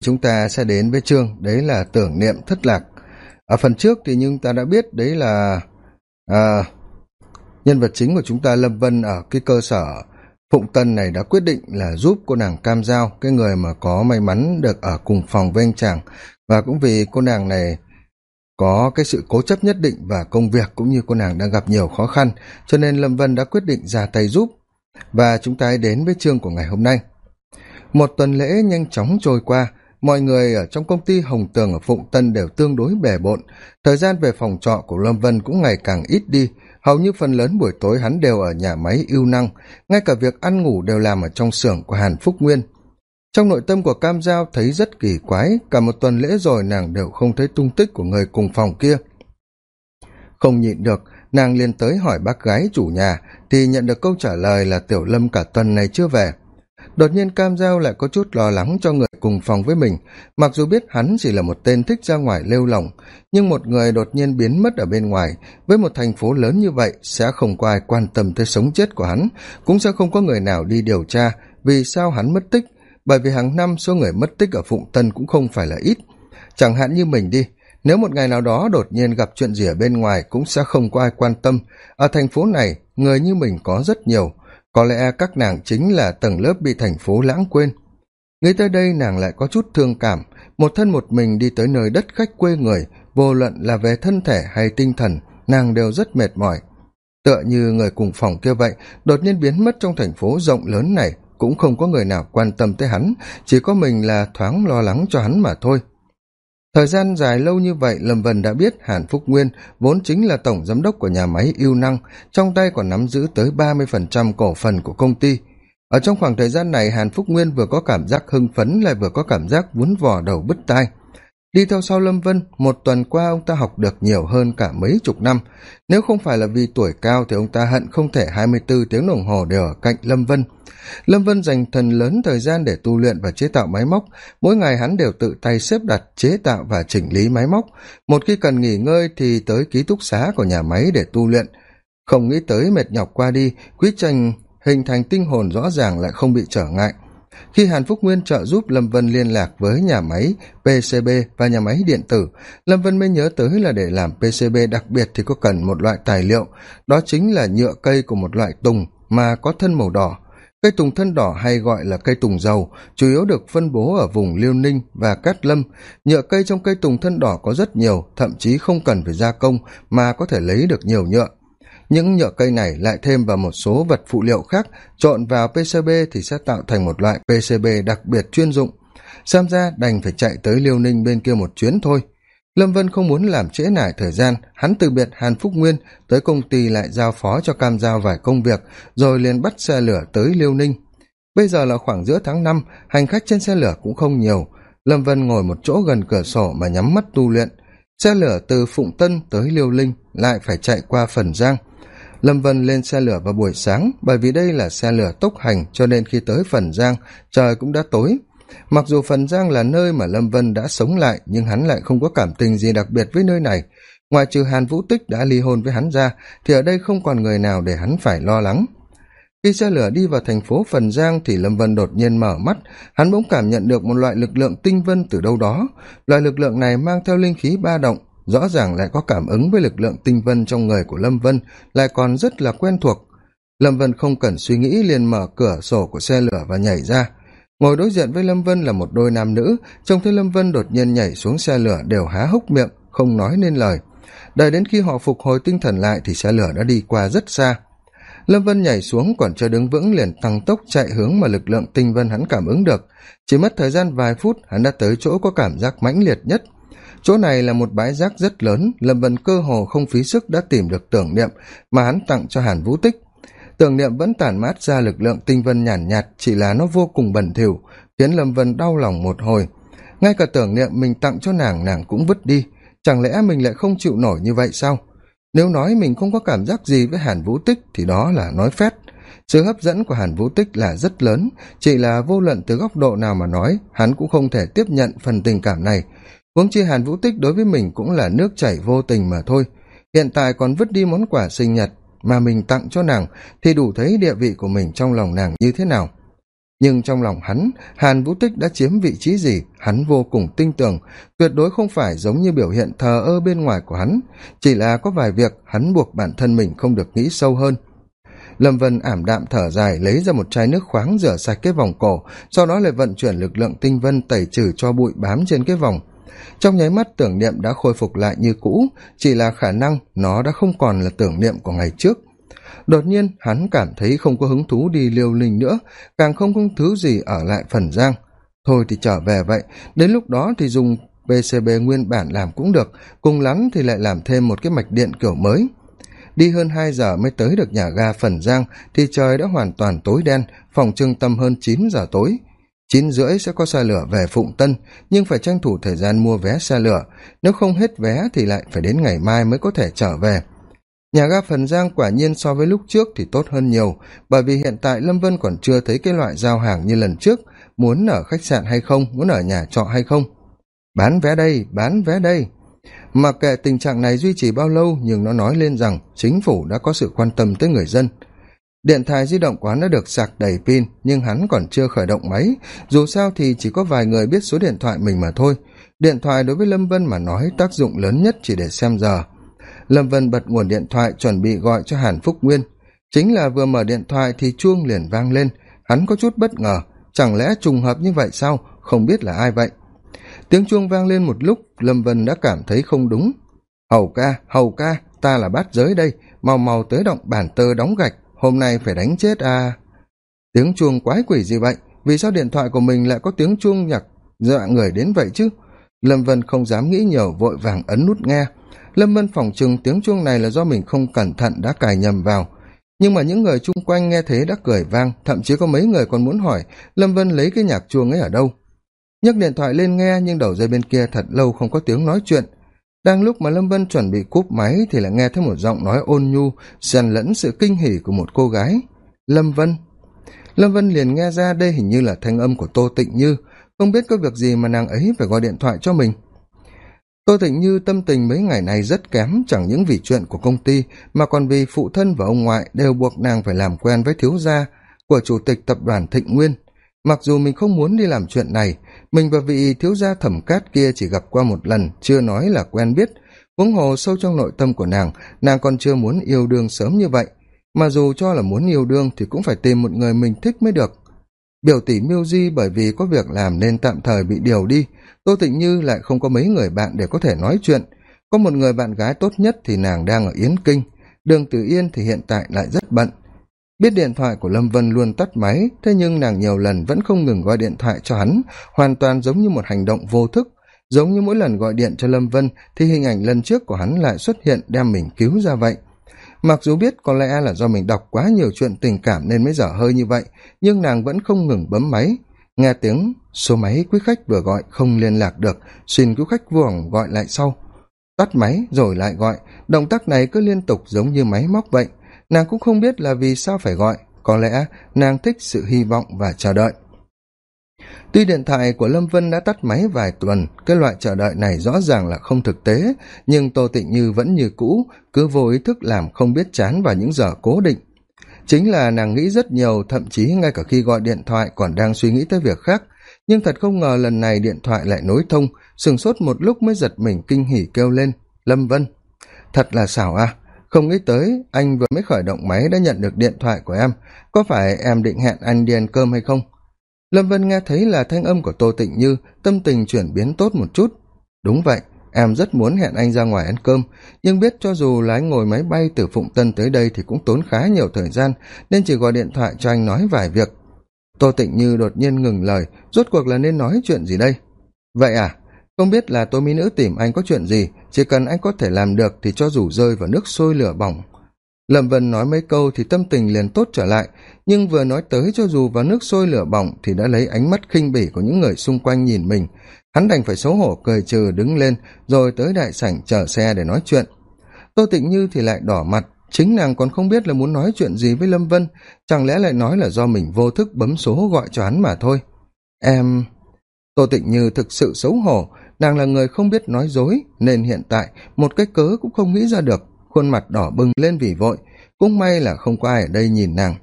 chúng ta sẽ đến với chương đấy là tưởng niệm thất lạc. Ở phần trước thì nhưng ta đã biết đấy là à, nhân vật chính của chúng ta lâm vân ở cái cơ sở phụng tân này đã quyết định là giúp cô nàng cam giao cái người mà có may mắn được ở cùng phòng với anh chàng. Và cũng vì cô nàng này có cái sự cố chấp nhất định và công việc cũng như cô nàng đang gặp nhiều khó khăn cho nên lâm vân đã quyết định ra tay giúp. Và chúng ta đến với chương của ngày hôm nay. Một tuần lễ nhanh chóng trôi qua mọi người ở trong công ty hồng tường ở phụng tân đều tương đối bề bộn. Thời gian về phòng trọ của lâm vân cũng ngày càng ít đi. Hầu như phần lớn buổi tối hắn đều ở nhà máy ưu năng. Ngay cả việc ăn ngủ đều làm ở trong xưởng của hàn phúc nguyên. Trong nội tâm của cam giao thấy rất kỳ quái, cả một tuần lễ rồi nàng đều không thấy tung tích của người cùng phòng kia. Không nhịn được, nàng liền tới hỏi bác gái chủ nhà, thì nhận được câu trả lời là tiểu lâm cả tuần này chưa về đột nhiên cam giao lại có chút lo lắng cho người cùng phòng với mình. Mặc dù biết hắn chỉ là một tên thích ra ngoài lêu lỏng, nhưng một người đột nhiên biến mất ở bên ngoài, với một thành phố lớn như vậy, sẽ không có ai quan tâm tới sống chết của hắn, cũng sẽ không có người nào đi điều tra vì sao hắn mất tích, bởi vì hàng năm số người mất tích ở phụng tân cũng không phải là ít. Chẳng hạn như mình đi, nếu một ngày nào đó đột nhiên gặp chuyện gì ở bên ngoài cũng sẽ không có ai quan tâm. Ở thành phố này, người như mình có rất nhiều có lẽ các nàng chính là tầng lớp bị thành phố lãng quên. Nghĩ tới đây, nàng lại có chút thương cảm. Một thân một mình đi tới nơi đất khách quê người, vô luận là về thân thể hay tinh thần, nàng đều rất mệt mỏi. Tựa như người cùng phòng kia vậy, đột nhiên biến mất trong thành phố rộng lớn này, cũng không có người nào quan tâm tới hắn, chỉ có mình là thoáng lo lắng cho hắn mà thôi thời gian dài lâu như vậy, lâm vân đã biết hàn phúc nguyên vốn chính là tổng giám đốc của nhà máy yêu năng, trong tay còn nắm giữ tới ba mươi phần trăm cổ phần của công ty. Ở trong khoảng thời gian này, hàn phúc nguyên vừa có cảm giác hưng phấn lại vừa có cảm giác vốn vò đầu bứt tai đi theo sau lâm vân, một tuần qua ông ta học được nhiều hơn cả mấy chục năm. Nếu không phải là vì tuổi cao thì ông ta hận không thể hai mươi bốn tiếng đồng hồ đều ở cạnh lâm vân. Lâm vân dành thần lớn thời gian để tu luyện và chế tạo máy móc. Mỗi ngày hắn đều tự tay xếp đặt, chế tạo và chỉnh lý máy móc. Một khi cần nghỉ ngơi thì tới ký túc xá của nhà máy để tu luyện. Không nghĩ tới mệt nhọc qua đi, quý tranh hình thành tinh hồn rõ ràng lại không bị trở ngại khi hàn phúc nguyên trợ giúp lâm vân liên lạc với nhà máy pcb và nhà máy điện tử, lâm vân mới nhớ tới là để làm pcb đặc biệt thì có cần một loại tài liệu. Đó chính là nhựa cây của một loại tùng mà có thân màu đỏ. Cây tùng thân đỏ hay gọi là cây tùng dầu, chủ yếu được phân bố ở vùng liêu ninh và cát lâm. Nhựa cây trong cây tùng thân đỏ có rất nhiều, thậm chí không cần phải gia công mà có thể lấy được nhiều nhựa những nhựa cây này lại thêm vào một số vật phụ liệu khác, trộn vào pcb thì sẽ tạo thành một loại pcb đặc biệt chuyên dụng. Xem ra đành phải chạy tới liêu ninh bên kia một chuyến thôi. Lâm vân không muốn làm trễ nải thời gian, hắn từ biệt hàn phúc nguyên, tới công ty lại giao phó cho cam giao vài công việc, rồi liền bắt xe lửa tới liêu ninh. Bây giờ là khoảng giữa tháng năm, hành khách trên xe lửa cũng không nhiều. Lâm vân ngồi một chỗ gần cửa sổ mà nhắm mắt tu luyện. Xe lửa từ phụng tân tới liêu linh lại phải chạy qua phần giang lâm vân lên xe lửa vào buổi sáng, bởi vì đây là xe lửa tốc hành, cho nên khi tới phần giang, trời cũng đã tối. Mặc dù phần giang là nơi mà lâm vân đã sống lại, nhưng hắn lại không có cảm tình gì đặc biệt với nơi này. Ngoài trừ hàn vũ tích đã ly hôn với hắn ra, thì ở đây không còn người nào để hắn phải lo lắng. Khi xe lửa đi vào thành phố phần giang thì lâm vân đột nhiên mở mắt. Hắn bỗng cảm nhận được một loại lực lượng tinh vân từ đâu đó. Loại lực lượng này mang theo linh khí ba động rõ ràng lại có cảm ứng với lực lượng tinh vân trong người của lâm vân, lại còn rất là quen thuộc. Lâm vân không cần suy nghĩ liền mở cửa sổ của xe lửa và nhảy ra. Ngồi đối diện với lâm vân là một đôi nam nữ, trông thấy lâm vân đột nhiên nhảy xuống xe lửa đều há hốc miệng, không nói nên lời. Đợi đến khi họ phục hồi tinh thần lại thì xe lửa đã đi qua rất xa. Lâm vân nhảy xuống còn chưa đứng vững liền tăng tốc chạy hướng mà lực lượng tinh vân hắn cảm ứng được. Chỉ mất thời gian vài phút, hắn đã tới chỗ có cảm giác mãnh liệt nhất chỗ này là một bãi rác rất lớn lâm vân cơ hồ không phí sức đã tìm được tưởng niệm mà hắn tặng cho hàn vũ tích. Tưởng niệm vẫn tản mát ra lực lượng tinh vân nhàn nhạt, nhạt chỉ là nó vô cùng bẩn thỉu khiến lâm vân đau lòng một hồi. Ngay cả tưởng niệm mình tặng cho nàng nàng cũng vứt đi. Chẳng lẽ mình lại không chịu nổi như vậy sao? Nếu nói mình không có cảm giác gì với hàn vũ tích thì đó là nói phét. Sự hấp dẫn của hàn vũ tích là rất lớn chỉ là vô luận từ góc độ nào mà nói hắn cũng không thể tiếp nhận phần tình cảm này huống chi hàn vũ tích đối với mình cũng là nước chảy vô tình mà thôi. Hiện tại còn vứt đi món quà sinh nhật mà mình tặng cho nàng thì đủ thấy địa vị của mình trong lòng nàng như thế nào. Nhưng trong lòng hắn, hàn vũ tích đã chiếm vị trí gì, hắn vô cùng tin tưởng. Tuyệt đối không phải giống như biểu hiện thờ ơ bên ngoài của hắn. Chỉ là có vài việc hắn buộc bản thân mình không được nghĩ sâu hơn. Lâm vân ảm đạm thở dài, lấy ra một chai nước khoáng rửa sạch cái vòng cổ, sau đó lại vận chuyển lực lượng tinh vân tẩy trừ cho bụi bám trên cái vòng trong nháy mắt tưởng niệm đã khôi phục lại như cũ, chỉ là khả năng nó đã không còn là tưởng niệm của ngày trước. Đột nhiên, hắn cảm thấy không có hứng thú đi liều linh nữa, càng không có thứ gì ở lại phần giang. Thôi thì trở về vậy, đến lúc đó thì dùng pcb nguyên bản làm cũng được, cùng lắm thì lại làm thêm một cái mạch điện kiểu mới. Đi hơn hai giờ mới tới được nhà ga phần giang thì trời đã hoàn toàn tối đen, phòng trưng tâm hơn chín giờ tối chín rưỡi sẽ có xe lửa về phụng tân, nhưng phải tranh thủ thời gian mua vé xe lửa. Nếu không hết vé thì lại phải đến ngày mai mới có thể trở về. Nhà ga phần giang quả nhiên so với lúc trước thì tốt hơn nhiều, bởi vì hiện tại lâm vân còn chưa thấy cái loại giao hàng như lần trước, muốn ở khách sạn hay không, muốn ở nhà trọ hay không. Bán vé đây, bán vé đây. Mặc kệ tình trạng này duy trì bao lâu, nhưng nó nói lên rằng chính phủ đã có sự quan tâm tới người dân điện thoại di động của hắn đã được sạc đầy pin, nhưng hắn còn chưa khởi động máy. Dù sao thì chỉ có vài người biết số điện thoại mình mà thôi. Điện thoại đối với lâm vân mà nói tác dụng lớn nhất chỉ để xem giờ. Lâm vân bật nguồn điện thoại chuẩn bị gọi cho hàn phúc nguyên. Chính là vừa mở điện thoại thì chuông liền vang lên. Hắn có chút bất ngờ, chẳng lẽ trùng hợp như vậy sao? Không biết là ai vậy? Tiếng chuông vang lên một lúc, lâm vân đã cảm thấy không đúng. Hầu ca hầu ca, ta là bát giới đây, mau mau tới động bản tơ đóng gạch hôm nay phải đánh chết à tiếng chuông quái quỷ gì vậy? Vì sao điện thoại của mình lại có tiếng chuông nhạc dọa người đến vậy chứ? Lâm vân không dám nghĩ nhiều, vội vàng ấn nút nghe. Lâm vân phỏng chừng tiếng chuông này là do mình không cẩn thận đã cài nhầm vào. Nhưng mà những người chung quanh nghe thế đã cười vang, thậm chí có mấy người còn muốn hỏi, lâm vân lấy cái nhạc chuông ấy ở đâu? Nhấc điện thoại lên nghe, nhưng đầu dây bên kia thật lâu không có tiếng nói chuyện đang lúc mà lâm vân chuẩn bị cúp máy thì lại nghe thấy một giọng nói ôn nhu, xen lẫn sự kinh hỉ của một cô gái. Lâm vân. Lâm vân liền nghe ra đây hình như là thanh âm của tô tịnh như. Không biết có việc gì mà nàng ấy phải gọi điện thoại cho mình. Tô tịnh như tâm tình mấy ngày này rất kém, chẳng những vì chuyện của công ty, mà còn vì phụ thân và ông ngoại đều buộc nàng phải làm quen với thiếu gia của chủ tịch tập đoàn thịnh nguyên. Mặc dù mình không muốn đi làm chuyện này mình và vị thiếu gia thẩm cát kia chỉ gặp qua một lần, chưa nói là quen biết. Huống hồ sâu trong nội tâm của nàng nàng còn chưa muốn yêu đương sớm như vậy. Mà dù cho là muốn yêu đương thì cũng phải tìm một người mình thích mới được. Biểu tỷ miêu di bởi vì có việc làm nên tạm thời bị điều đi, tô tịnh như lại không có mấy người bạn để có thể nói chuyện. Có một người bạn gái tốt nhất thì nàng đang ở yến kinh. Đường tử yên thì hiện tại lại rất bận biết điện thoại của lâm vân luôn tắt máy, thế nhưng nàng nhiều lần vẫn không ngừng gọi điện thoại cho hắn, hoàn toàn giống như một hành động vô thức. Giống như mỗi lần gọi điện cho lâm vân, thì hình ảnh lần trước của hắn lại xuất hiện đem mình cứu ra vậy. Mặc dù biết có lẽ là do mình đọc quá nhiều chuyện tình cảm nên mới dở hơi như vậy, nhưng nàng vẫn không ngừng bấm máy. Nghe tiếng, số máy quý khách vừa gọi không liên lạc được, xin quý khách vuồng gọi lại sau. Tắt máy rồi lại gọi, động tác này cứ liên tục giống như máy móc vậy nàng cũng không biết là vì sao phải gọi, có lẽ nàng thích sự hy vọng và chờ đợi. Tuy điện thoại của lâm vân đã tắt máy vài tuần, cái loại chờ đợi này rõ ràng là không thực tế, nhưng tô tịnh như vẫn như cũ, cứ vô ý thức làm không biết chán vào những giờ cố định. Chính là nàng nghĩ rất nhiều, thậm chí ngay cả khi gọi điện thoại còn đang suy nghĩ tới việc khác. Nhưng thật không ngờ lần này điện thoại lại nối thông, sừng sốt một lúc mới giật mình kinh hỉ kêu lên, lâm vân, thật là xảo à không nghĩ tới, anh vừa mới khởi động máy đã nhận được điện thoại của em. Có phải em định hẹn anh đi ăn cơm hay không? Lâm vân nghe thấy là thanh âm của tô tịnh như, tâm tình chuyển biến tốt một chút. Đúng vậy, em rất muốn hẹn anh ra ngoài ăn cơm. Nhưng biết cho dù lái ngồi máy bay từ phụng tân tới đây thì cũng tốn khá nhiều thời gian, nên chỉ gọi điện thoại cho anh nói vài việc. Tô tịnh như đột nhiên ngừng lời, rốt cuộc là nên nói chuyện gì đây? Vậy à không biết là tô mỹ nữ tìm anh có chuyện gì? Chỉ cần anh có thể làm được thì cho dù rơi vào nước sôi lửa bỏng. Lâm vân nói mấy câu thì tâm tình liền tốt trở lại, nhưng vừa nói tới cho dù vào nước sôi lửa bỏng thì đã lấy ánh mắt khinh bỉ của những người xung quanh nhìn mình. Hắn đành phải xấu hổ cười trừ đứng lên, rồi tới đại sảnh chờ xe để nói chuyện. Tô tịnh như thì lại đỏ mặt, chính nàng còn không biết là muốn nói chuyện gì với lâm vân, chẳng lẽ lại nói là do mình vô thức bấm số gọi cho hắn mà thôi. Em tô tịnh như thực sự xấu hổ nàng là người không biết nói dối, nên hiện tại một cái cớ cũng không nghĩ ra được. Khuôn mặt đỏ bừng lên vì vội, cũng may là không có ai ở đây nhìn nàng.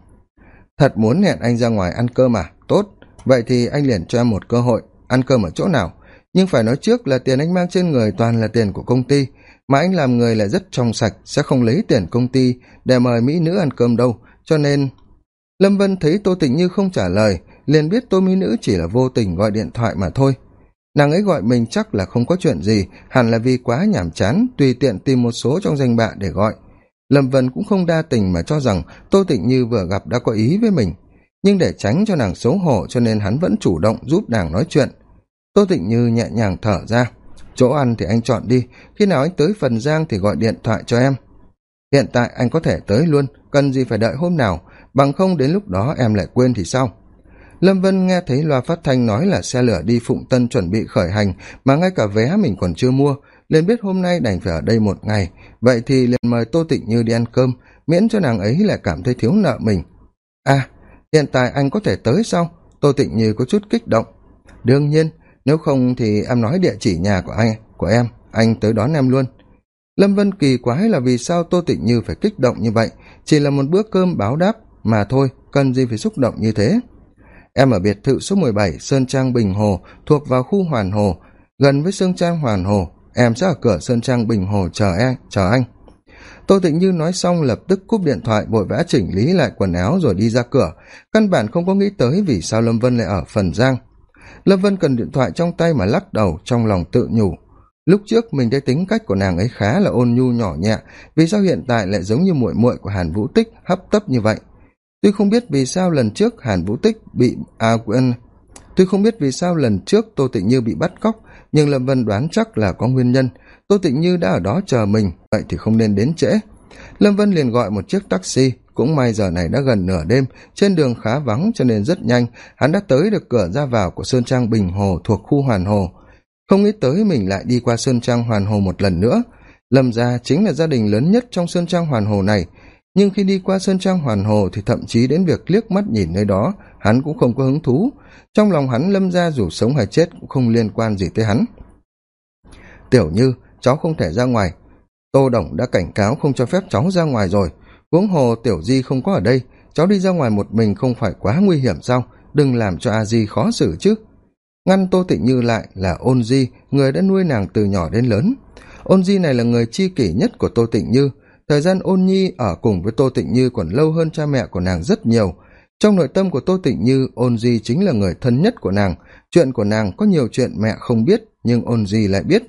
Thật muốn hẹn anh ra ngoài ăn cơm à? Tốt. Vậy thì anh liền cho em một cơ hội. Ăn cơm ở chỗ nào? Nhưng phải nói trước là tiền anh mang trên người toàn là tiền của công ty. Mà anh làm người lại rất trong sạch, sẽ không lấy tiền công ty để mời mỹ nữ ăn cơm đâu. Cho nên, lâm vân thấy tô tịnh như không trả lời, liền biết tô mỹ nữ chỉ là vô tình gọi điện thoại mà thôi nàng ấy gọi mình chắc là không có chuyện gì, hẳn là vì quá nhàm chán, tùy tiện tìm một số trong danh bạ để gọi. Lâm vân cũng không đa tình mà cho rằng tô tịnh như vừa gặp đã có ý với mình. Nhưng để tránh cho nàng xấu hổ cho nên hắn vẫn chủ động giúp nàng nói chuyện. Tô tịnh như nhẹ nhàng thở ra. Chỗ ăn thì anh chọn đi, khi nào anh tới phần giang thì gọi điện thoại cho em. Hiện tại anh có thể tới luôn, cần gì phải đợi hôm nào, bằng không đến lúc đó em lại quên thì sao? Lâm vân nghe thấy loa phát thanh nói là xe lửa đi phụng tân chuẩn bị khởi hành, mà ngay cả vé mình còn chưa mua, liền biết hôm nay đành phải ở đây một ngày. Vậy thì liền mời tô tịnh như đi ăn cơm, miễn cho nàng ấy lại cảm thấy thiếu nợ mình. À hiện tại anh có thể tới sau. tô tịnh như có chút kích động. Đương nhiên, nếu không thì em nói địa chỉ nhà của anh, của em, anh tới đón em luôn. Lâm vân kỳ quái là vì sao tô tịnh như phải kích động như vậy, chỉ là một bữa cơm báo đáp mà thôi, cần gì phải xúc động như thế? Em ở biệt thự số mười bảy, sơn trang bình hồ, thuộc vào khu hoàn hồ. Gần với sơn trang hoàn hồ, em sẽ ở cửa sơn trang bình hồ chờ em, chờ anh. Tô tịnh như nói xong lập tức cúp điện thoại, vội vã chỉnh lý lại quần áo rồi đi ra cửa. Căn bản không có nghĩ tới vì sao lâm vân lại ở phần giang. Lâm vân cần điện thoại trong tay mà lắc đầu, trong lòng tự nhủ. Lúc trước mình thấy tính cách của nàng ấy khá là ôn nhu nhỏ nhẹ, vì sao hiện tại lại giống như muội muội của hàn vũ tích, hấp tấp như vậy? Tuy không biết vì sao lần trước hàn vũ tích bị à quên tuy không biết vì sao lần trước tô tịnh như bị bắt cóc, nhưng lâm vân đoán chắc là có nguyên nhân. Tô tịnh như đã ở đó chờ mình, vậy thì không nên đến trễ. Lâm vân liền gọi một chiếc taxi, cũng may giờ này đã gần nửa đêm, trên đường khá vắng cho nên rất nhanh, hắn đã tới được cửa ra vào của sơn trang bình hồ thuộc khu hoàn hồ. Không nghĩ tới mình lại đi qua sơn trang hoàn hồ một lần nữa. Lâm gia chính là gia đình lớn nhất trong sơn trang hoàn hồ này nhưng khi đi qua sơn trang hoàn hồ thì thậm chí đến việc liếc mắt nhìn nơi đó, hắn cũng không có hứng thú. Trong lòng hắn lâm gia dù sống hay chết cũng không liên quan gì tới hắn. Tiểu như, cháu không thể ra ngoài. Tô đồng đã cảnh cáo không cho phép cháu ra ngoài rồi. Huống hồ tiểu di không có ở đây, cháu đi ra ngoài một mình không phải quá nguy hiểm sao? Đừng làm cho a di khó xử chứ. Ngăn tô tịnh như lại là ôn di, người đã nuôi nàng từ nhỏ đến lớn. Ôn di này là người chi kỷ nhất của tô tịnh như thời gian ôn nhi ở cùng với tô tịnh như còn lâu hơn cha mẹ của nàng rất nhiều. Trong nội tâm của tô tịnh như, ôn di chính là người thân nhất của nàng. Chuyện của nàng có nhiều chuyện mẹ không biết, nhưng ôn di lại biết.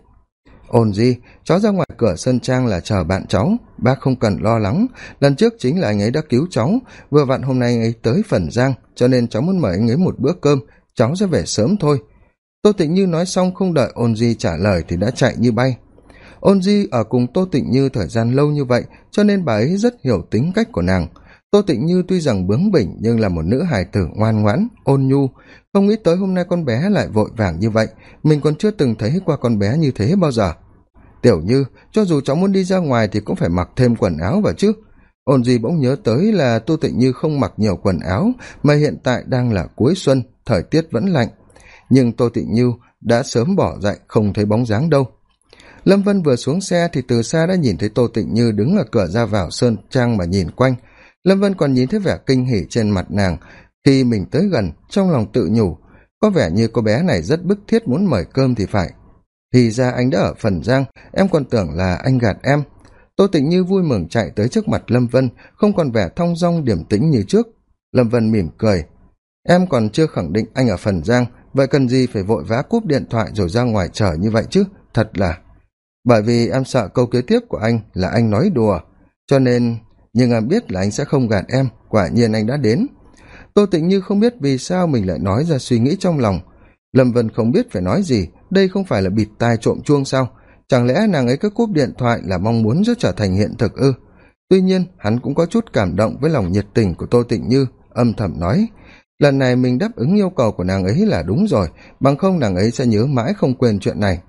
Ôn di, cháu ra ngoài cửa sân trang là chờ bạn cháu. Bác không cần lo lắng. Lần trước chính là anh ấy đã cứu cháu. Vừa vặn hôm nay anh ấy tới phần giang, cho nên cháu muốn mời anh ấy một bữa cơm. Cháu sẽ về sớm thôi. Tô tịnh như nói xong không đợi ôn di trả lời thì đã chạy như bay ôn di ở cùng tô tịnh như thời gian lâu như vậy, cho nên bà ấy rất hiểu tính cách của nàng. Tô tịnh như tuy rằng bướng bỉnh nhưng là một nữ hài tử ngoan ngoãn, ôn nhu. Không nghĩ tới hôm nay con bé lại vội vàng như vậy, mình còn chưa từng thấy qua con bé như thế bao giờ. Tiểu như, cho dù cháu muốn đi ra ngoài thì cũng phải mặc thêm quần áo vào chứ. Ôn Di bỗng nhớ tới là tô tịnh như không mặc nhiều quần áo, mà hiện tại đang là cuối xuân, thời tiết vẫn lạnh. Nhưng tô tịnh như đã sớm bỏ dậy, không thấy bóng dáng đâu lâm vân vừa xuống xe thì từ xa đã nhìn thấy tô tịnh như đứng ở cửa ra vào sơn trang mà nhìn quanh. Lâm vân còn nhìn thấy vẻ kinh hỉ trên mặt nàng. Khi mình tới gần, trong lòng tự nhủ, có vẻ như cô bé này rất bức thiết muốn mời cơm thì phải. Thì ra anh đã ở phần giang, em còn tưởng là anh gạt em. Tô tịnh như vui mừng chạy tới trước mặt lâm vân, không còn vẻ thong dong điềm tĩnh như trước. Lâm vân mỉm cười, em còn chưa khẳng định anh ở phần giang, vậy cần gì phải vội vã cúp điện thoại rồi ra ngoài chờ như vậy chứ? Thật là bởi vì em sợ câu kế tiếp của anh là anh nói đùa, cho nên, nhưng em biết là anh sẽ không gạt em, quả nhiên anh đã đến. Tô tịnh như không biết vì sao mình lại nói ra suy nghĩ trong lòng. Lâm vân không biết phải nói gì, đây không phải là bịt tai trộm chuông sao? Chẳng lẽ nàng ấy cứ cúp điện thoại là mong muốn rất trở thành hiện thực ư? Tuy nhiên, hắn cũng có chút cảm động với lòng nhiệt tình của tô tịnh như, âm thầm nói, lần này mình đáp ứng yêu cầu của nàng ấy là đúng rồi, bằng không nàng ấy sẽ nhớ mãi không quên chuyện này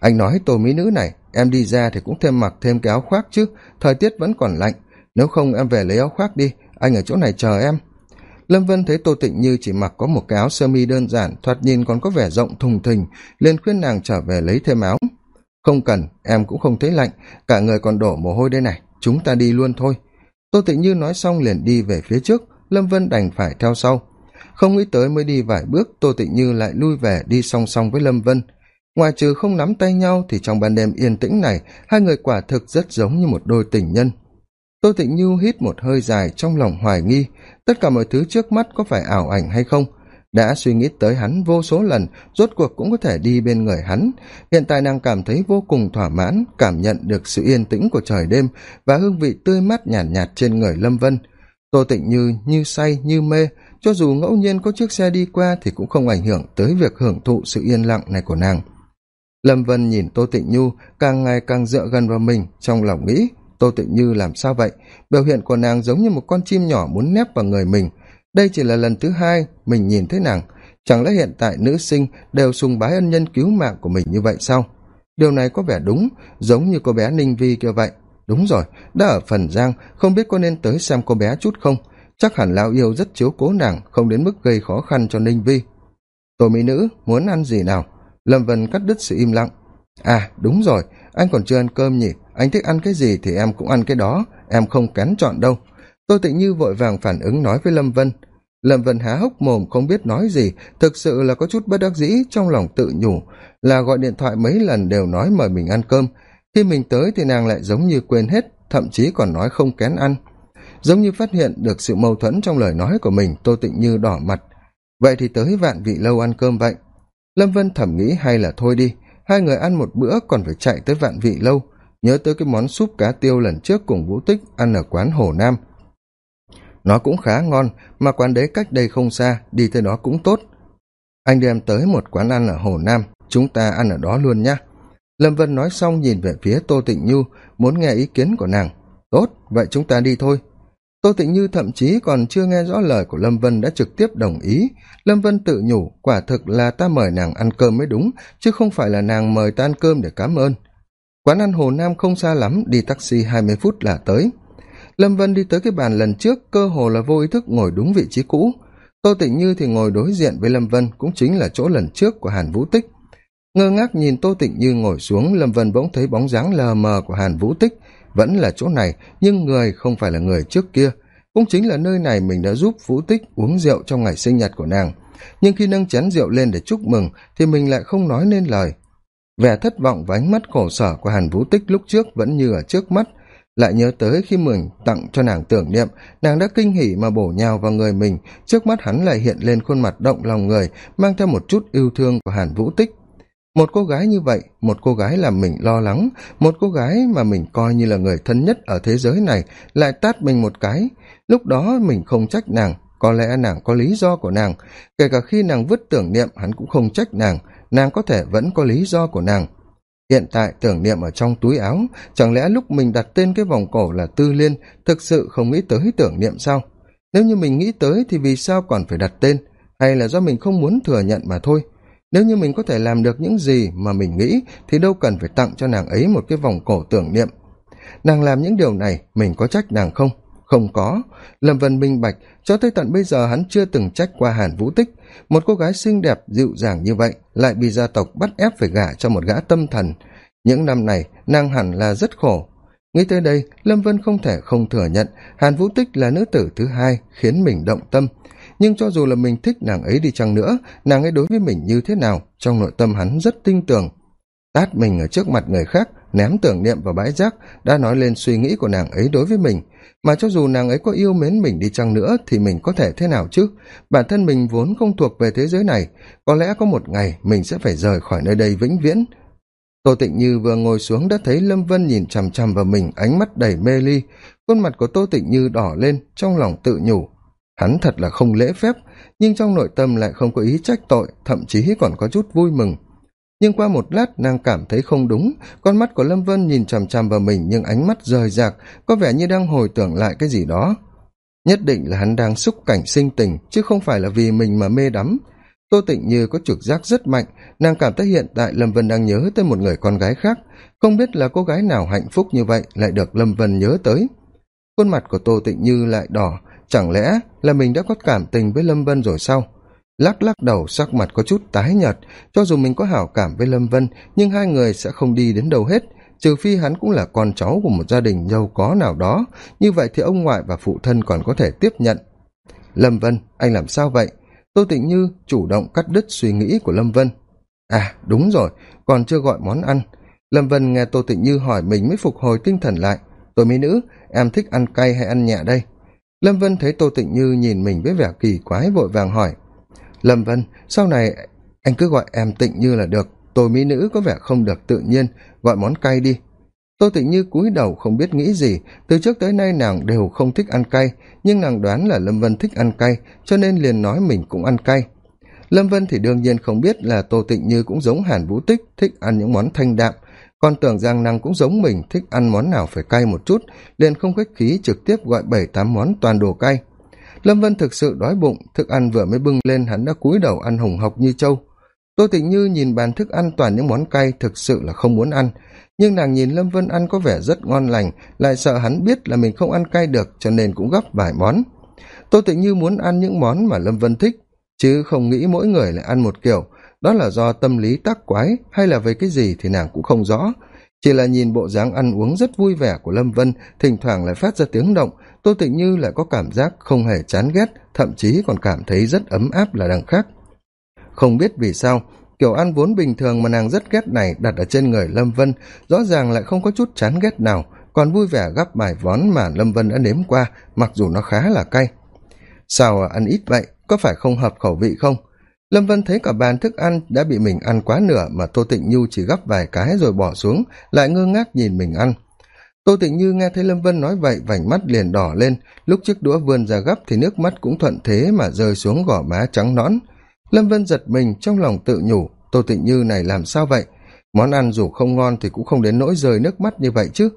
anh nói tôi mỹ nữ này, em đi ra thì cũng thêm mặc thêm cái áo khoác chứ, thời tiết vẫn còn lạnh. Nếu không em về lấy áo khoác đi, anh ở chỗ này chờ em. Lâm vân thấy tô tịnh như chỉ mặc có một cái áo sơ mi đơn giản, thoạt nhìn còn có vẻ rộng thùng thình, liền khuyên nàng trở về lấy thêm áo. Không cần, em cũng không thấy lạnh, cả người còn đổ mồ hôi đây này, chúng ta đi luôn thôi. Tô tịnh như nói xong liền đi về phía trước, lâm vân đành phải theo sau. Không nghĩ tới mới đi vài bước, tô tịnh như lại lui về, đi song song với lâm vân ngoài trừ không nắm tay nhau thì trong ban đêm yên tĩnh này hai người quả thực rất giống như một đôi tình nhân. Tô tịnh như hít một hơi dài trong lòng hoài nghi tất cả mọi thứ trước mắt có phải ảo ảnh hay không? Đã suy nghĩ tới hắn vô số lần rốt cuộc cũng có thể đi bên người hắn. Hiện tại nàng cảm thấy vô cùng thỏa mãn cảm nhận được sự yên tĩnh của trời đêm và hương vị tươi mát nhàn nhạt, nhạt trên người lâm vân. Tô tịnh như như say như mê cho dù ngẫu nhiên có chiếc xe đi qua thì cũng không ảnh hưởng tới việc hưởng thụ sự yên lặng này của nàng lâm vân nhìn tô tịnh nhu, càng ngày càng dựa gần vào mình, trong lòng nghĩ, tô tịnh như làm sao vậy? Biểu hiện của nàng giống như một con chim nhỏ muốn nép vào người mình. Đây chỉ là lần thứ hai mình nhìn thấy nàng. Chẳng lẽ hiện tại nữ sinh đều sùng bái ân nhân cứu mạng của mình như vậy sao? Điều này có vẻ đúng, giống như cô bé ninh vi kia vậy. Đúng rồi, đã ở phần giang, không biết có nên tới xem cô bé chút không? Chắc hẳn lão yêu rất chiếu cố nàng, không đến mức gây khó khăn cho ninh vi. Tổ mỹ nữ, muốn ăn gì nào? Lâm vân cắt đứt sự im lặng. À đúng rồi, anh còn chưa ăn cơm nhỉ? Anh thích ăn cái gì thì em cũng ăn cái đó, em không kén chọn đâu. Tôi tịnh như vội vàng phản ứng nói với lâm vân. Lâm vân há hốc mồm, không biết nói gì, thực sự là có chút bất đắc dĩ trong lòng tự nhủ, là gọi điện thoại mấy lần đều nói mời mình ăn cơm. Khi mình tới thì nàng lại giống như quên hết, thậm chí còn nói không kén ăn. Giống như phát hiện được sự mâu thuẫn trong lời nói của mình tô tịnh như đỏ mặt. Vậy thì tới vạn vị lâu ăn cơm vậy? Lâm vân thẩm nghĩ hay là thôi đi, hai người ăn một bữa còn phải chạy tới vạn vị lâu, nhớ tới cái món súp cá tiêu lần trước cùng vũ tích ăn ở quán hồ nam. Nó cũng khá ngon, mà quán đấy cách đây không xa, đi tới đó cũng tốt. Anh đem tới một quán ăn ở hồ nam, chúng ta ăn ở đó luôn nhé lâm vân nói xong nhìn về phía tô tịnh nhu, muốn nghe ý kiến của nàng. Tốt, vậy chúng ta đi thôi tô tịnh như thậm chí còn chưa nghe rõ lời của lâm vân đã trực tiếp đồng ý. Lâm vân tự nhủ, quả thực là ta mời nàng ăn cơm mới đúng, chứ không phải là nàng mời ta ăn cơm để cám ơn. Quán ăn hồ nam không xa lắm, đi taxi hai mươi phút là tới. Lâm vân đi tới cái bàn lần trước, cơ hồ là vô ý thức ngồi đúng vị trí cũ. Tô tịnh như thì ngồi đối diện với lâm vân, cũng chính là chỗ lần trước của hàn vũ tích. Ngơ ngác nhìn tô tịnh như ngồi xuống, lâm vân bỗng thấy bóng dáng lờ mờ của hàn vũ tích vẫn là chỗ này, nhưng người không phải là người trước kia. Cũng chính là nơi này mình đã giúp vũ tích uống rượu trong ngày sinh nhật của nàng. Nhưng khi nâng chén rượu lên để chúc mừng, thì mình lại không nói nên lời. Vẻ thất vọng và ánh mắt khổ sở của hàn vũ tích lúc trước vẫn như ở trước mắt. Lại nhớ tới khi mình tặng cho nàng tưởng niệm, nàng đã kinh hỉ mà bổ nhào vào người mình. Trước mắt hắn lại hiện lên khuôn mặt động lòng người, mang theo một chút yêu thương của hàn vũ tích một cô gái như vậy, một cô gái làm mình lo lắng, một cô gái mà mình coi như là người thân nhất ở thế giới này, lại tát mình một cái. Lúc đó mình không trách nàng, có lẽ nàng có lý do của nàng. Kể cả khi nàng vứt tưởng niệm, hắn cũng không trách nàng nàng có thể vẫn có lý do của nàng. Hiện tại tưởng niệm ở trong túi áo, chẳng lẽ lúc mình đặt tên cái vòng cổ là tư liên, thực sự không nghĩ tới tưởng niệm sao? Nếu như mình nghĩ tới thì vì sao còn phải đặt tên? Hay là do mình không muốn thừa nhận mà thôi? Nếu như mình có thể làm được những gì mà mình nghĩ, thì đâu cần phải tặng cho nàng ấy một cái vòng cổ tưởng niệm. Nàng làm những điều này, mình có trách nàng không? Không có. Lâm vân minh bạch, cho tới tận bây giờ hắn chưa từng trách qua hàn vũ tích. Một cô gái xinh đẹp, dịu dàng như vậy, lại bị gia tộc bắt ép phải gả cho một gã tâm thần. Những năm này, nàng hẳn là rất khổ. Nghĩ tới đây, lâm vân không thể không thừa nhận, hàn vũ tích là nữ tử thứ hai khiến mình động tâm nhưng cho dù là mình thích nàng ấy đi chăng nữa, nàng ấy đối với mình như thế nào, trong nội tâm hắn rất tin tưởng. Tát mình ở trước mặt người khác, ném tưởng niệm vào bãi rác, đã nói lên suy nghĩ của nàng ấy đối với mình. Mà cho dù nàng ấy có yêu mến mình đi chăng nữa, thì mình có thể thế nào chứ? Bản thân mình vốn không thuộc về thế giới này, có lẽ có một ngày mình sẽ phải rời khỏi nơi đây vĩnh viễn. Tô tịnh như vừa ngồi xuống đã thấy lâm vân nhìn chằm chằm vào mình, ánh mắt đầy mê ly. Khuôn mặt của tô tịnh như đỏ lên, trong lòng tự nhủ hắn thật là không lễ phép, nhưng trong nội tâm lại không có ý trách tội, thậm chí còn có chút vui mừng. Nhưng qua một lát, nàng cảm thấy không đúng, con mắt của lâm vân nhìn chằm chằm vào mình nhưng ánh mắt rời rạc, có vẻ như đang hồi tưởng lại cái gì đó. Nhất định là hắn đang xúc cảnh sinh tình, chứ không phải là vì mình mà mê đắm. Tô tịnh như có trực giác rất mạnh, nàng cảm thấy hiện tại lâm vân đang nhớ tới một người con gái khác. Không biết là cô gái nào hạnh phúc như vậy lại được lâm vân nhớ tới. Khuôn mặt của tô tịnh như lại đỏ chẳng lẽ là mình đã có cảm tình với lâm vân rồi sao? Lắc lắc đầu, sắc mặt có chút tái nhợt. Cho dù mình có hảo cảm với lâm vân, nhưng hai người sẽ không đi đến đâu hết. Trừ phi hắn cũng là con cháu của một gia đình giàu có nào đó. Như vậy thì ông ngoại và phụ thân còn có thể tiếp nhận. Lâm vân, anh làm sao vậy? Tô tịnh như chủ động cắt đứt suy nghĩ của lâm vân. À đúng rồi, còn chưa gọi món ăn. Lâm vân nghe tô tịnh như hỏi mình mới phục hồi tinh thần lại. Tôi, mỹ nữ, em thích ăn cay hay ăn nhẹ đây? Lâm vân thấy tô tịnh như nhìn mình với vẻ kỳ quái vội vàng hỏi, lâm vân, sau này anh cứ gọi em tịnh như là được, tôi mỹ nữ có vẻ không được tự nhiên, gọi món cay đi. Tô tịnh như cúi đầu không biết nghĩ gì, từ trước tới nay nàng đều không thích ăn cay, nhưng nàng đoán là lâm vân thích ăn cay, cho nên liền nói mình cũng ăn cay. Lâm vân thì đương nhiên không biết là tô tịnh như cũng giống hàn vũ tích, thích ăn những món thanh đạm còn tưởng rằng nàng cũng giống mình, thích ăn món nào phải cay một chút, liền không khách khí trực tiếp gọi bảy, tám món toàn đồ cay. Lâm vân thực sự đói bụng, thức ăn vừa mới bưng lên hắn đã cúi đầu ăn hùng hộc như trâu. Tô tịnh như nhìn bàn thức ăn toàn những món cay thực sự là không muốn ăn. Nhưng nàng nhìn lâm vân ăn có vẻ rất ngon lành, lại sợ hắn biết là mình không ăn cay được, cho nên cũng gấp vài món. Tô tịnh như muốn ăn những món mà lâm vân thích, chứ không nghĩ mỗi người lại ăn một kiểu đó là do tâm lý tác quái hay là về cái gì thì nàng cũng không rõ. Chỉ là nhìn bộ dáng ăn uống rất vui vẻ của lâm vân, thỉnh thoảng lại phát ra tiếng động. Tô tịnh như lại có cảm giác không hề chán ghét, thậm chí còn cảm thấy rất ấm áp là đằng khác. Không biết vì sao, kiểu ăn vốn bình thường mà nàng rất ghét này đặt ở trên người lâm vân, rõ ràng lại không có chút chán ghét nào, còn vui vẻ gắp bài vón mà lâm vân đã nếm qua, mặc dù nó khá là cay. Sao ăn ít vậy? Có phải không hợp khẩu vị không? Lâm vân thấy cả bàn thức ăn đã bị mình ăn quá nửa mà tô tịnh nhu chỉ gắp vài cái rồi bỏ xuống, lại ngơ ngác nhìn mình ăn. Tô tịnh như nghe thấy lâm vân nói vậy, vành mắt liền đỏ lên. Lúc chiếc đũa vươn ra gắp thì nước mắt cũng thuận thế mà rơi xuống gò má trắng nõn. Lâm vân giật mình, trong lòng tự nhủ, tô tịnh như này làm sao vậy? Món ăn dù không ngon thì cũng không đến nỗi rơi nước mắt như vậy chứ.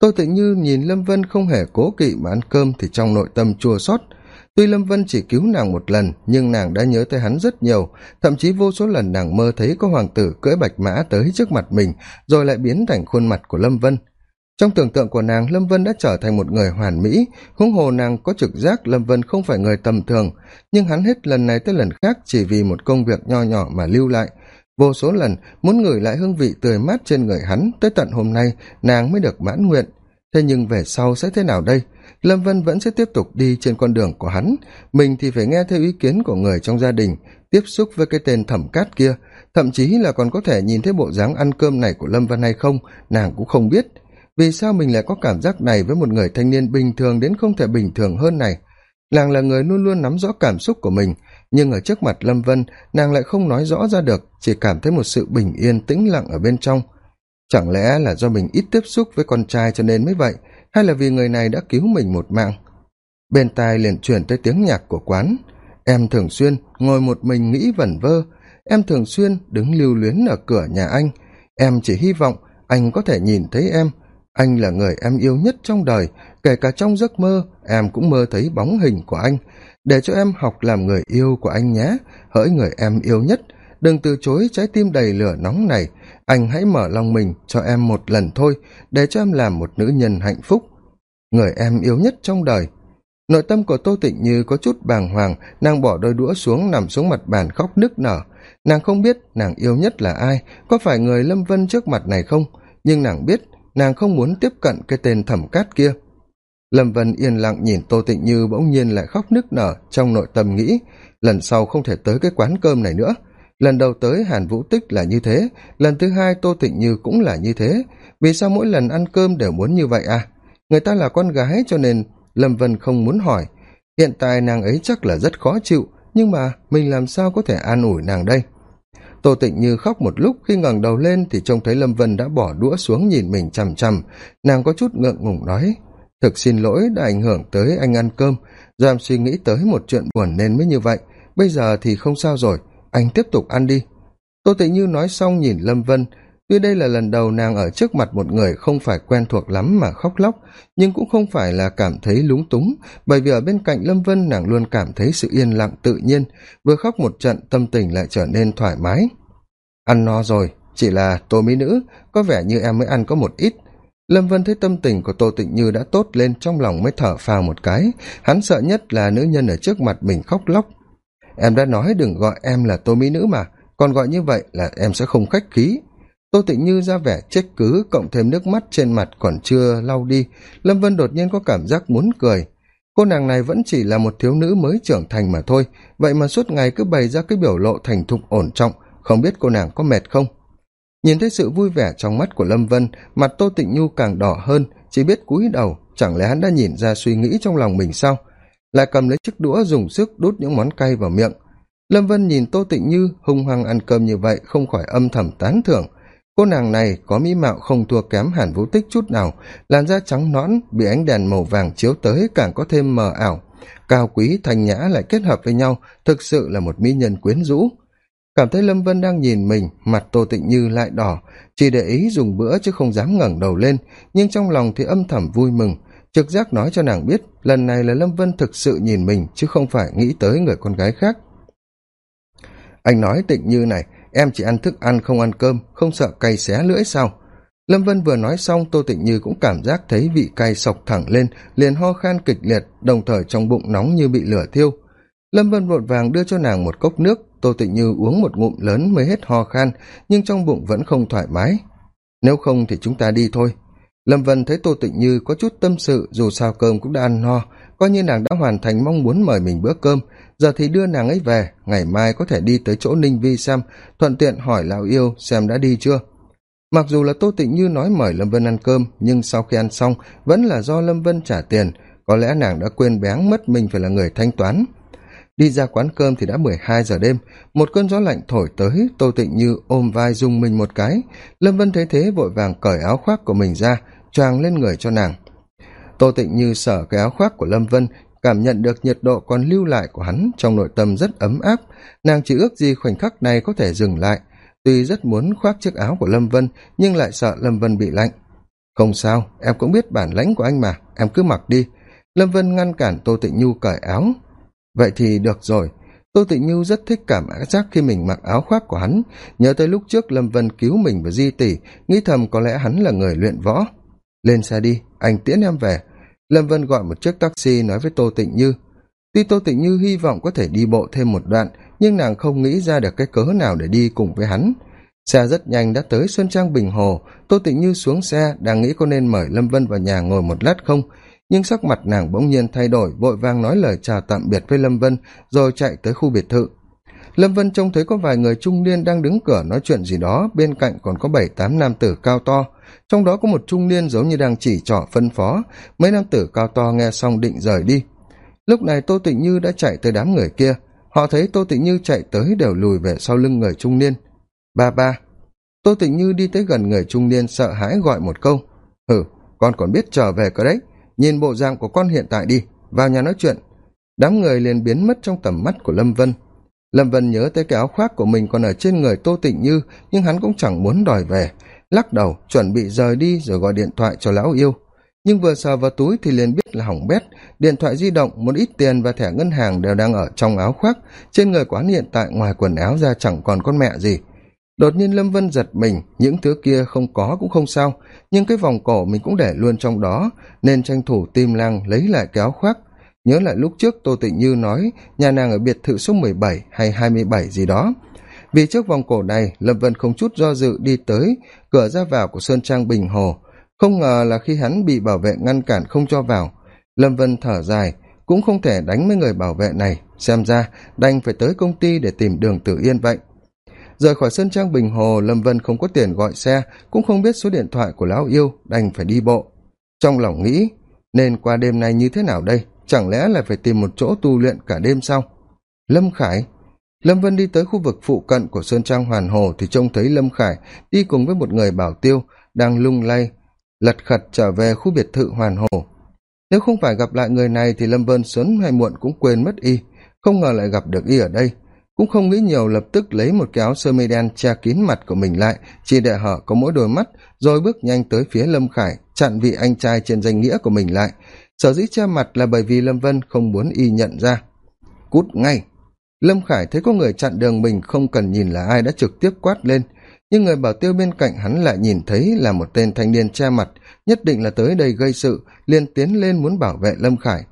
Tô tịnh như nhìn lâm vân không hề cố kỵ mà ăn cơm thì trong nội tâm chua xót tuy lâm vân chỉ cứu nàng một lần, nhưng nàng đã nhớ tới hắn rất nhiều. Thậm chí vô số lần nàng mơ thấy có hoàng tử cưỡi bạch mã tới trước mặt mình, rồi lại biến thành khuôn mặt của lâm vân. Trong tưởng tượng của nàng, lâm vân đã trở thành một người hoàn mỹ. Huống hồ nàng có trực giác lâm vân không phải người tầm thường, nhưng hắn hết lần này tới lần khác chỉ vì một công việc nho nhỏ mà lưu lại. Vô số lần muốn ngửi lại hương vị tươi mát trên người hắn, tới tận hôm nay, nàng mới được mãn nguyện. Thế nhưng về sau sẽ thế nào đây? Lâm vân vẫn sẽ tiếp tục đi trên con đường của hắn. Mình thì phải nghe theo ý kiến của người trong gia đình, tiếp xúc với cái tên thẩm cát kia. Thậm chí là còn có thể nhìn thấy bộ dáng ăn cơm này của lâm vân hay không, nàng cũng không biết. Vì sao mình lại có cảm giác này với một người thanh niên bình thường đến không thể bình thường hơn này? Nàng là người luôn luôn nắm rõ cảm xúc của mình, nhưng ở trước mặt lâm vân, nàng lại không nói rõ ra được, chỉ cảm thấy một sự bình yên tĩnh lặng ở bên trong. Chẳng lẽ là do mình ít tiếp xúc với con trai cho nên mới vậy? Hay là vì người này đã cứu mình một mạng? Bên tai liền chuyển tới tiếng nhạc của quán. Em thường xuyên ngồi một mình nghĩ vẩn vơ. Em thường xuyên đứng lưu luyến ở cửa nhà anh. Em chỉ hy vọng anh có thể nhìn thấy em. Anh là người em yêu nhất trong đời. Kể cả trong giấc mơ, em cũng mơ thấy bóng hình của anh. Để cho em học làm người yêu của anh nhé. Hỡi người em yêu nhất đừng từ chối trái tim đầy lửa nóng này. Anh hãy mở lòng mình cho em một lần thôi, để cho em làm một nữ nhân hạnh phúc. Người em yêu nhất trong đời. Nội tâm của tô tịnh như có chút bàng hoàng, nàng bỏ đôi đũa xuống nằm xuống mặt bàn khóc nức nở. Nàng không biết nàng yêu nhất là ai, có phải người lâm vân trước mặt này không? Nhưng nàng biết nàng không muốn tiếp cận cái tên thẩm cát kia. Lâm vân yên lặng nhìn tô tịnh như bỗng nhiên lại khóc nức nở trong nội tâm nghĩ, lần sau không thể tới cái quán cơm này nữa lần đầu tới hàn vũ tích là như thế, lần thứ hai tô tịnh như cũng là như thế. Vì sao mỗi lần ăn cơm đều muốn như vậy à? Người ta là con gái cho nên lâm vân không muốn hỏi. Hiện tại nàng ấy chắc là rất khó chịu, nhưng mà mình làm sao có thể an ủi nàng đây? Tô tịnh như khóc một lúc, khi ngẩng đầu lên thì trông thấy lâm vân đã bỏ đũa xuống nhìn mình chằm chằm. Nàng có chút ngượng ngùng nói, thực xin lỗi, đã ảnh hưởng tới anh ăn cơm. Do em suy nghĩ tới một chuyện buồn nên mới như vậy. Bây giờ thì không sao rồi anh tiếp tục ăn đi. Tô tịnh như nói xong nhìn lâm vân. Tuy đây là lần đầu nàng ở trước mặt một người không phải quen thuộc lắm mà khóc lóc, nhưng cũng không phải là cảm thấy lúng túng, bởi vì ở bên cạnh lâm vân nàng luôn cảm thấy sự yên lặng tự nhiên, vừa khóc một trận tâm tình lại trở nên thoải mái. Ăn no rồi, chỉ là tô mỹ nữ, có vẻ như em mới ăn có một ít. Lâm vân thấy tâm tình của tô tịnh như đã tốt lên trong lòng mới thở phào một cái. Hắn sợ nhất là nữ nhân ở trước mặt mình khóc lóc em đã nói đừng gọi em là tô mỹ nữ mà, còn gọi như vậy là em sẽ không khách khí. Tô tịnh như ra vẻ trách cứ, cộng thêm nước mắt trên mặt còn chưa lau đi, lâm vân đột nhiên có cảm giác muốn cười. Cô nàng này vẫn chỉ là một thiếu nữ mới trưởng thành mà thôi, vậy mà suốt ngày cứ bày ra cái biểu lộ thành thục ổn trọng, không biết cô nàng có mệt không? Nhìn thấy sự vui vẻ trong mắt của lâm vân, mặt tô tịnh nhu càng đỏ hơn, chỉ biết cúi đầu, chẳng lẽ hắn đã nhìn ra suy nghĩ trong lòng mình sao? Lại cầm lấy chiếc đũa dùng sức đút những món cay vào miệng. Lâm vân nhìn tô tịnh như hung hăng ăn cơm như vậy, không khỏi âm thầm tán thưởng. Cô nàng này có mỹ mạo không thua kém hẳn vũ tích chút nào, làn da trắng nõn, bị ánh đèn màu vàng chiếu tới càng có thêm mờ ảo. Cao quý, thanh nhã lại kết hợp với nhau, thực sự là một mỹ nhân quyến rũ. Cảm thấy lâm vân đang nhìn mình, mặt tô tịnh như lại đỏ. Chỉ để ý dùng bữa chứ không dám ngẩng đầu lên, nhưng trong lòng thì âm thầm vui mừng trực giác nói cho nàng biết, lần này là lâm vân thực sự nhìn mình, chứ không phải nghĩ tới người con gái khác. Anh nói tịnh như này, em chỉ ăn thức ăn không ăn cơm, không sợ cay xé lưỡi sao? Lâm vân vừa nói xong, tô tịnh như cũng cảm giác thấy vị cay sộc thẳng lên, liền ho khan kịch liệt, đồng thời trong bụng nóng như bị lửa thiêu. Lâm vân vội vàng đưa cho nàng một cốc nước, tô tịnh như uống một ngụm lớn mới hết ho khan, nhưng trong bụng vẫn không thoải mái. Nếu không thì chúng ta đi thôi lâm vân thấy tô tịnh như có chút tâm sự, dù sao cơm cũng đã ăn no, coi như nàng đã hoàn thành mong muốn mời mình bữa cơm. Giờ thì đưa nàng ấy về, ngày mai có thể đi tới chỗ ninh vi xem, thuận tiện hỏi lão yêu xem đã đi chưa. Mặc dù là tô tịnh như nói mời lâm vân ăn cơm, nhưng sau khi ăn xong, vẫn là do lâm vân trả tiền, có lẽ nàng đã quên béng mất mình phải là người thanh toán. Đi ra quán cơm thì đã mười hai giờ đêm, một cơn gió lạnh thổi tới, tô tịnh như ôm vai rung mình một cái. Lâm vân thấy thế vội vàng cởi áo khoác của mình ra choàng lên người cho nàng. Tô tịnh như sở cái áo khoác của lâm vân, cảm nhận được nhiệt độ còn lưu lại của hắn trong nội tâm rất ấm áp. Nàng chỉ ước gì khoảnh khắc này có thể dừng lại. Tuy rất muốn khoác chiếc áo của lâm vân, nhưng lại sợ lâm vân bị lạnh. Không sao, em cũng biết bản lãnh của anh mà, em cứ mặc đi. Lâm vân ngăn cản tô tịnh nhu cởi áo. Vậy thì được rồi. Tô tịnh nhu rất thích cảm giác khi mình mặc áo khoác của hắn. Nhớ tới lúc trước lâm vân cứu mình và di tỷ, nghĩ thầm có lẽ hắn là người luyện võ lên xe đi, anh tiễn em về. Lâm vân gọi một chiếc taxi nói với tô tịnh như. Tuy tô tịnh như hy vọng có thể đi bộ thêm một đoạn, nhưng nàng không nghĩ ra được cái cớ nào để đi cùng với hắn. Xe rất nhanh đã tới xuân trang bình hồ. Tô tịnh như xuống xe, đang nghĩ có nên mời lâm vân vào nhà ngồi một lát không? Nhưng sắc mặt nàng bỗng nhiên thay đổi, vội vàng nói lời chào tạm biệt với lâm vân, rồi chạy tới khu biệt thự lâm vân trông thấy có vài người trung niên đang đứng cửa nói chuyện gì đó bên cạnh còn có bảy tám nam tử cao to. Trong đó có một trung niên giống như đang chỉ trỏ phân phó. Mấy nam tử cao to nghe xong định rời đi. Lúc này tô tịnh như đã chạy tới đám người kia. Họ thấy tô tịnh như chạy tới đều lùi về sau lưng người trung niên. Ba ba. Tô tịnh như đi tới gần người trung niên sợ hãi gọi một câu. "Hử, con còn biết trở về cơ đấy. Nhìn bộ dạng của con hiện tại đi vào nhà nói chuyện. Đám người liền biến mất trong tầm mắt của lâm vân lâm vân nhớ tới cái áo khoác của mình còn ở trên người tô tịnh như, nhưng hắn cũng chẳng muốn đòi về. Lắc đầu, chuẩn bị rời đi rồi gọi điện thoại cho lão yêu. Nhưng vừa sờ vào túi thì liền biết là hỏng bét. Điện thoại di động, một ít tiền và thẻ ngân hàng đều đang ở trong áo khoác. Trên người quán hiện tại ngoài quần áo ra chẳng còn con mẹ gì. Đột nhiên lâm vân giật mình, những thứ kia không có cũng không sao. Nhưng cái vòng cổ mình cũng để luôn trong đó, nên tranh thủ tim lang lấy lại cái áo khoác nhớ lại lúc trước tô tịnh như nói, nhà nàng ở biệt thự số mười bảy hay hai mươi bảy gì đó. Vì trước vòng cổ này, lâm vân không chút do dự đi tới, cửa ra vào của sơn trang bình hồ. Không ngờ là khi hắn bị bảo vệ ngăn cản không cho vào, lâm vân thở dài, cũng không thể đánh với người bảo vệ này. Xem ra, đành phải tới công ty để tìm đường tử yên vậy. Rời khỏi sơn trang bình hồ, lâm vân không có tiền gọi xe, cũng không biết số điện thoại của lão yêu đành phải đi bộ. Trong lòng nghĩ, nên qua đêm nay như thế nào đây? Chẳng lẽ là phải tìm một chỗ tu luyện cả đêm sau lâm khải. Lâm vân đi tới khu vực phụ cận của sơn trang hoàn hồ thì trông thấy lâm khải đi cùng với một người bảo tiêu đang lung lay, lật khật trở về khu biệt thự hoàn hồ. Nếu không phải gặp lại người này thì lâm vân sớm hay muộn cũng quên mất y, không ngờ lại gặp được y ở đây. Cũng không nghĩ nhiều, lập tức lấy một cái áo sơ mi đen che kín mặt của mình lại, chỉ để hở có mỗi đôi mắt, rồi bước nhanh tới phía lâm khải, chặn vị anh trai trên danh nghĩa của mình lại sở dĩ che mặt là bởi vì lâm vân không muốn y nhận ra. Cút ngay. Lâm khải thấy có người chặn đường mình không cần nhìn là ai đã trực tiếp quát lên, nhưng người bảo tiêu bên cạnh hắn lại nhìn thấy là một tên thanh niên che mặt, nhất định là tới đây gây sự, liền tiến lên muốn bảo vệ lâm khải.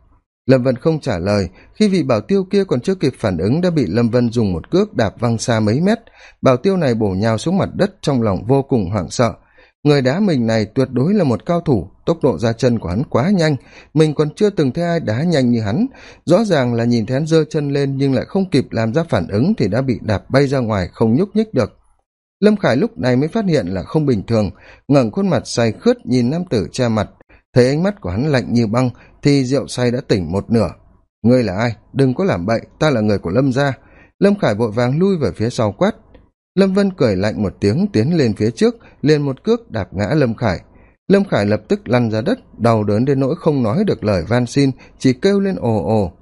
Lâm vân không trả lời, khi vị bảo tiêu kia còn chưa kịp phản ứng đã bị lâm vân dùng một cước đạp văng xa mấy mét. Bảo tiêu này bổ nhào xuống mặt đất trong lòng vô cùng hoảng sợ. Người đá mình này tuyệt đối là một cao thủ tốc độ ra chân của hắn quá nhanh. Mình còn chưa từng thấy ai đá nhanh như hắn. Rõ ràng là nhìn thấy hắn giơ chân lên nhưng lại không kịp làm ra phản ứng thì đã bị đạp bay ra ngoài không nhúc nhích được. Lâm khải lúc này mới phát hiện là không bình thường. Ngẩng khuôn mặt say khướt nhìn nam tử che mặt. Thấy ánh mắt của hắn lạnh như băng thì rượu say đã tỉnh một nửa. Ngươi là ai? Đừng có làm bậy. Ta là người của lâm gia. Lâm khải vội vàng lui về phía sau quát. Lâm vân cười lạnh một tiếng tiến lên phía trước, liền một cước đạp ngã lâm khải lâm khải lập tức lăn ra đất, đau đớn đến nỗi không nói được lời van xin, chỉ kêu lên ồ ồ.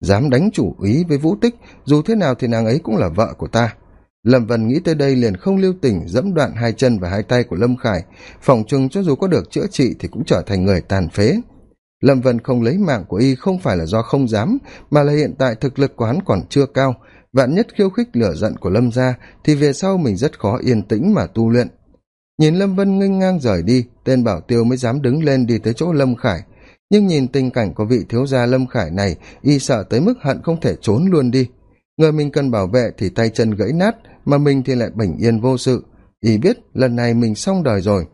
Dám đánh chủ ý với vũ tích, dù thế nào thì nàng ấy cũng là vợ của ta. Lâm vân nghĩ tới đây liền không lưu tình dẫm đoạn hai chân và hai tay của lâm khải, phòng chừng cho dù có được chữa trị thì cũng trở thành người tàn phế. Lâm vân không lấy mạng của y không phải là do không dám, mà là hiện tại thực lực của hắn còn chưa cao. Vạn nhất khiêu khích lửa giận của lâm gia thì về sau mình rất khó yên tĩnh mà tu luyện nhìn lâm vân nghênh ngang rời đi, tên bảo tiêu mới dám đứng lên đi tới chỗ lâm khải. Nhưng nhìn tình cảnh của vị thiếu gia lâm khải này, y sợ tới mức hận không thể trốn luôn đi. Người mình cần bảo vệ thì tay chân gãy nát, mà mình thì lại bình yên vô sự. Y biết lần này mình xong đời rồi.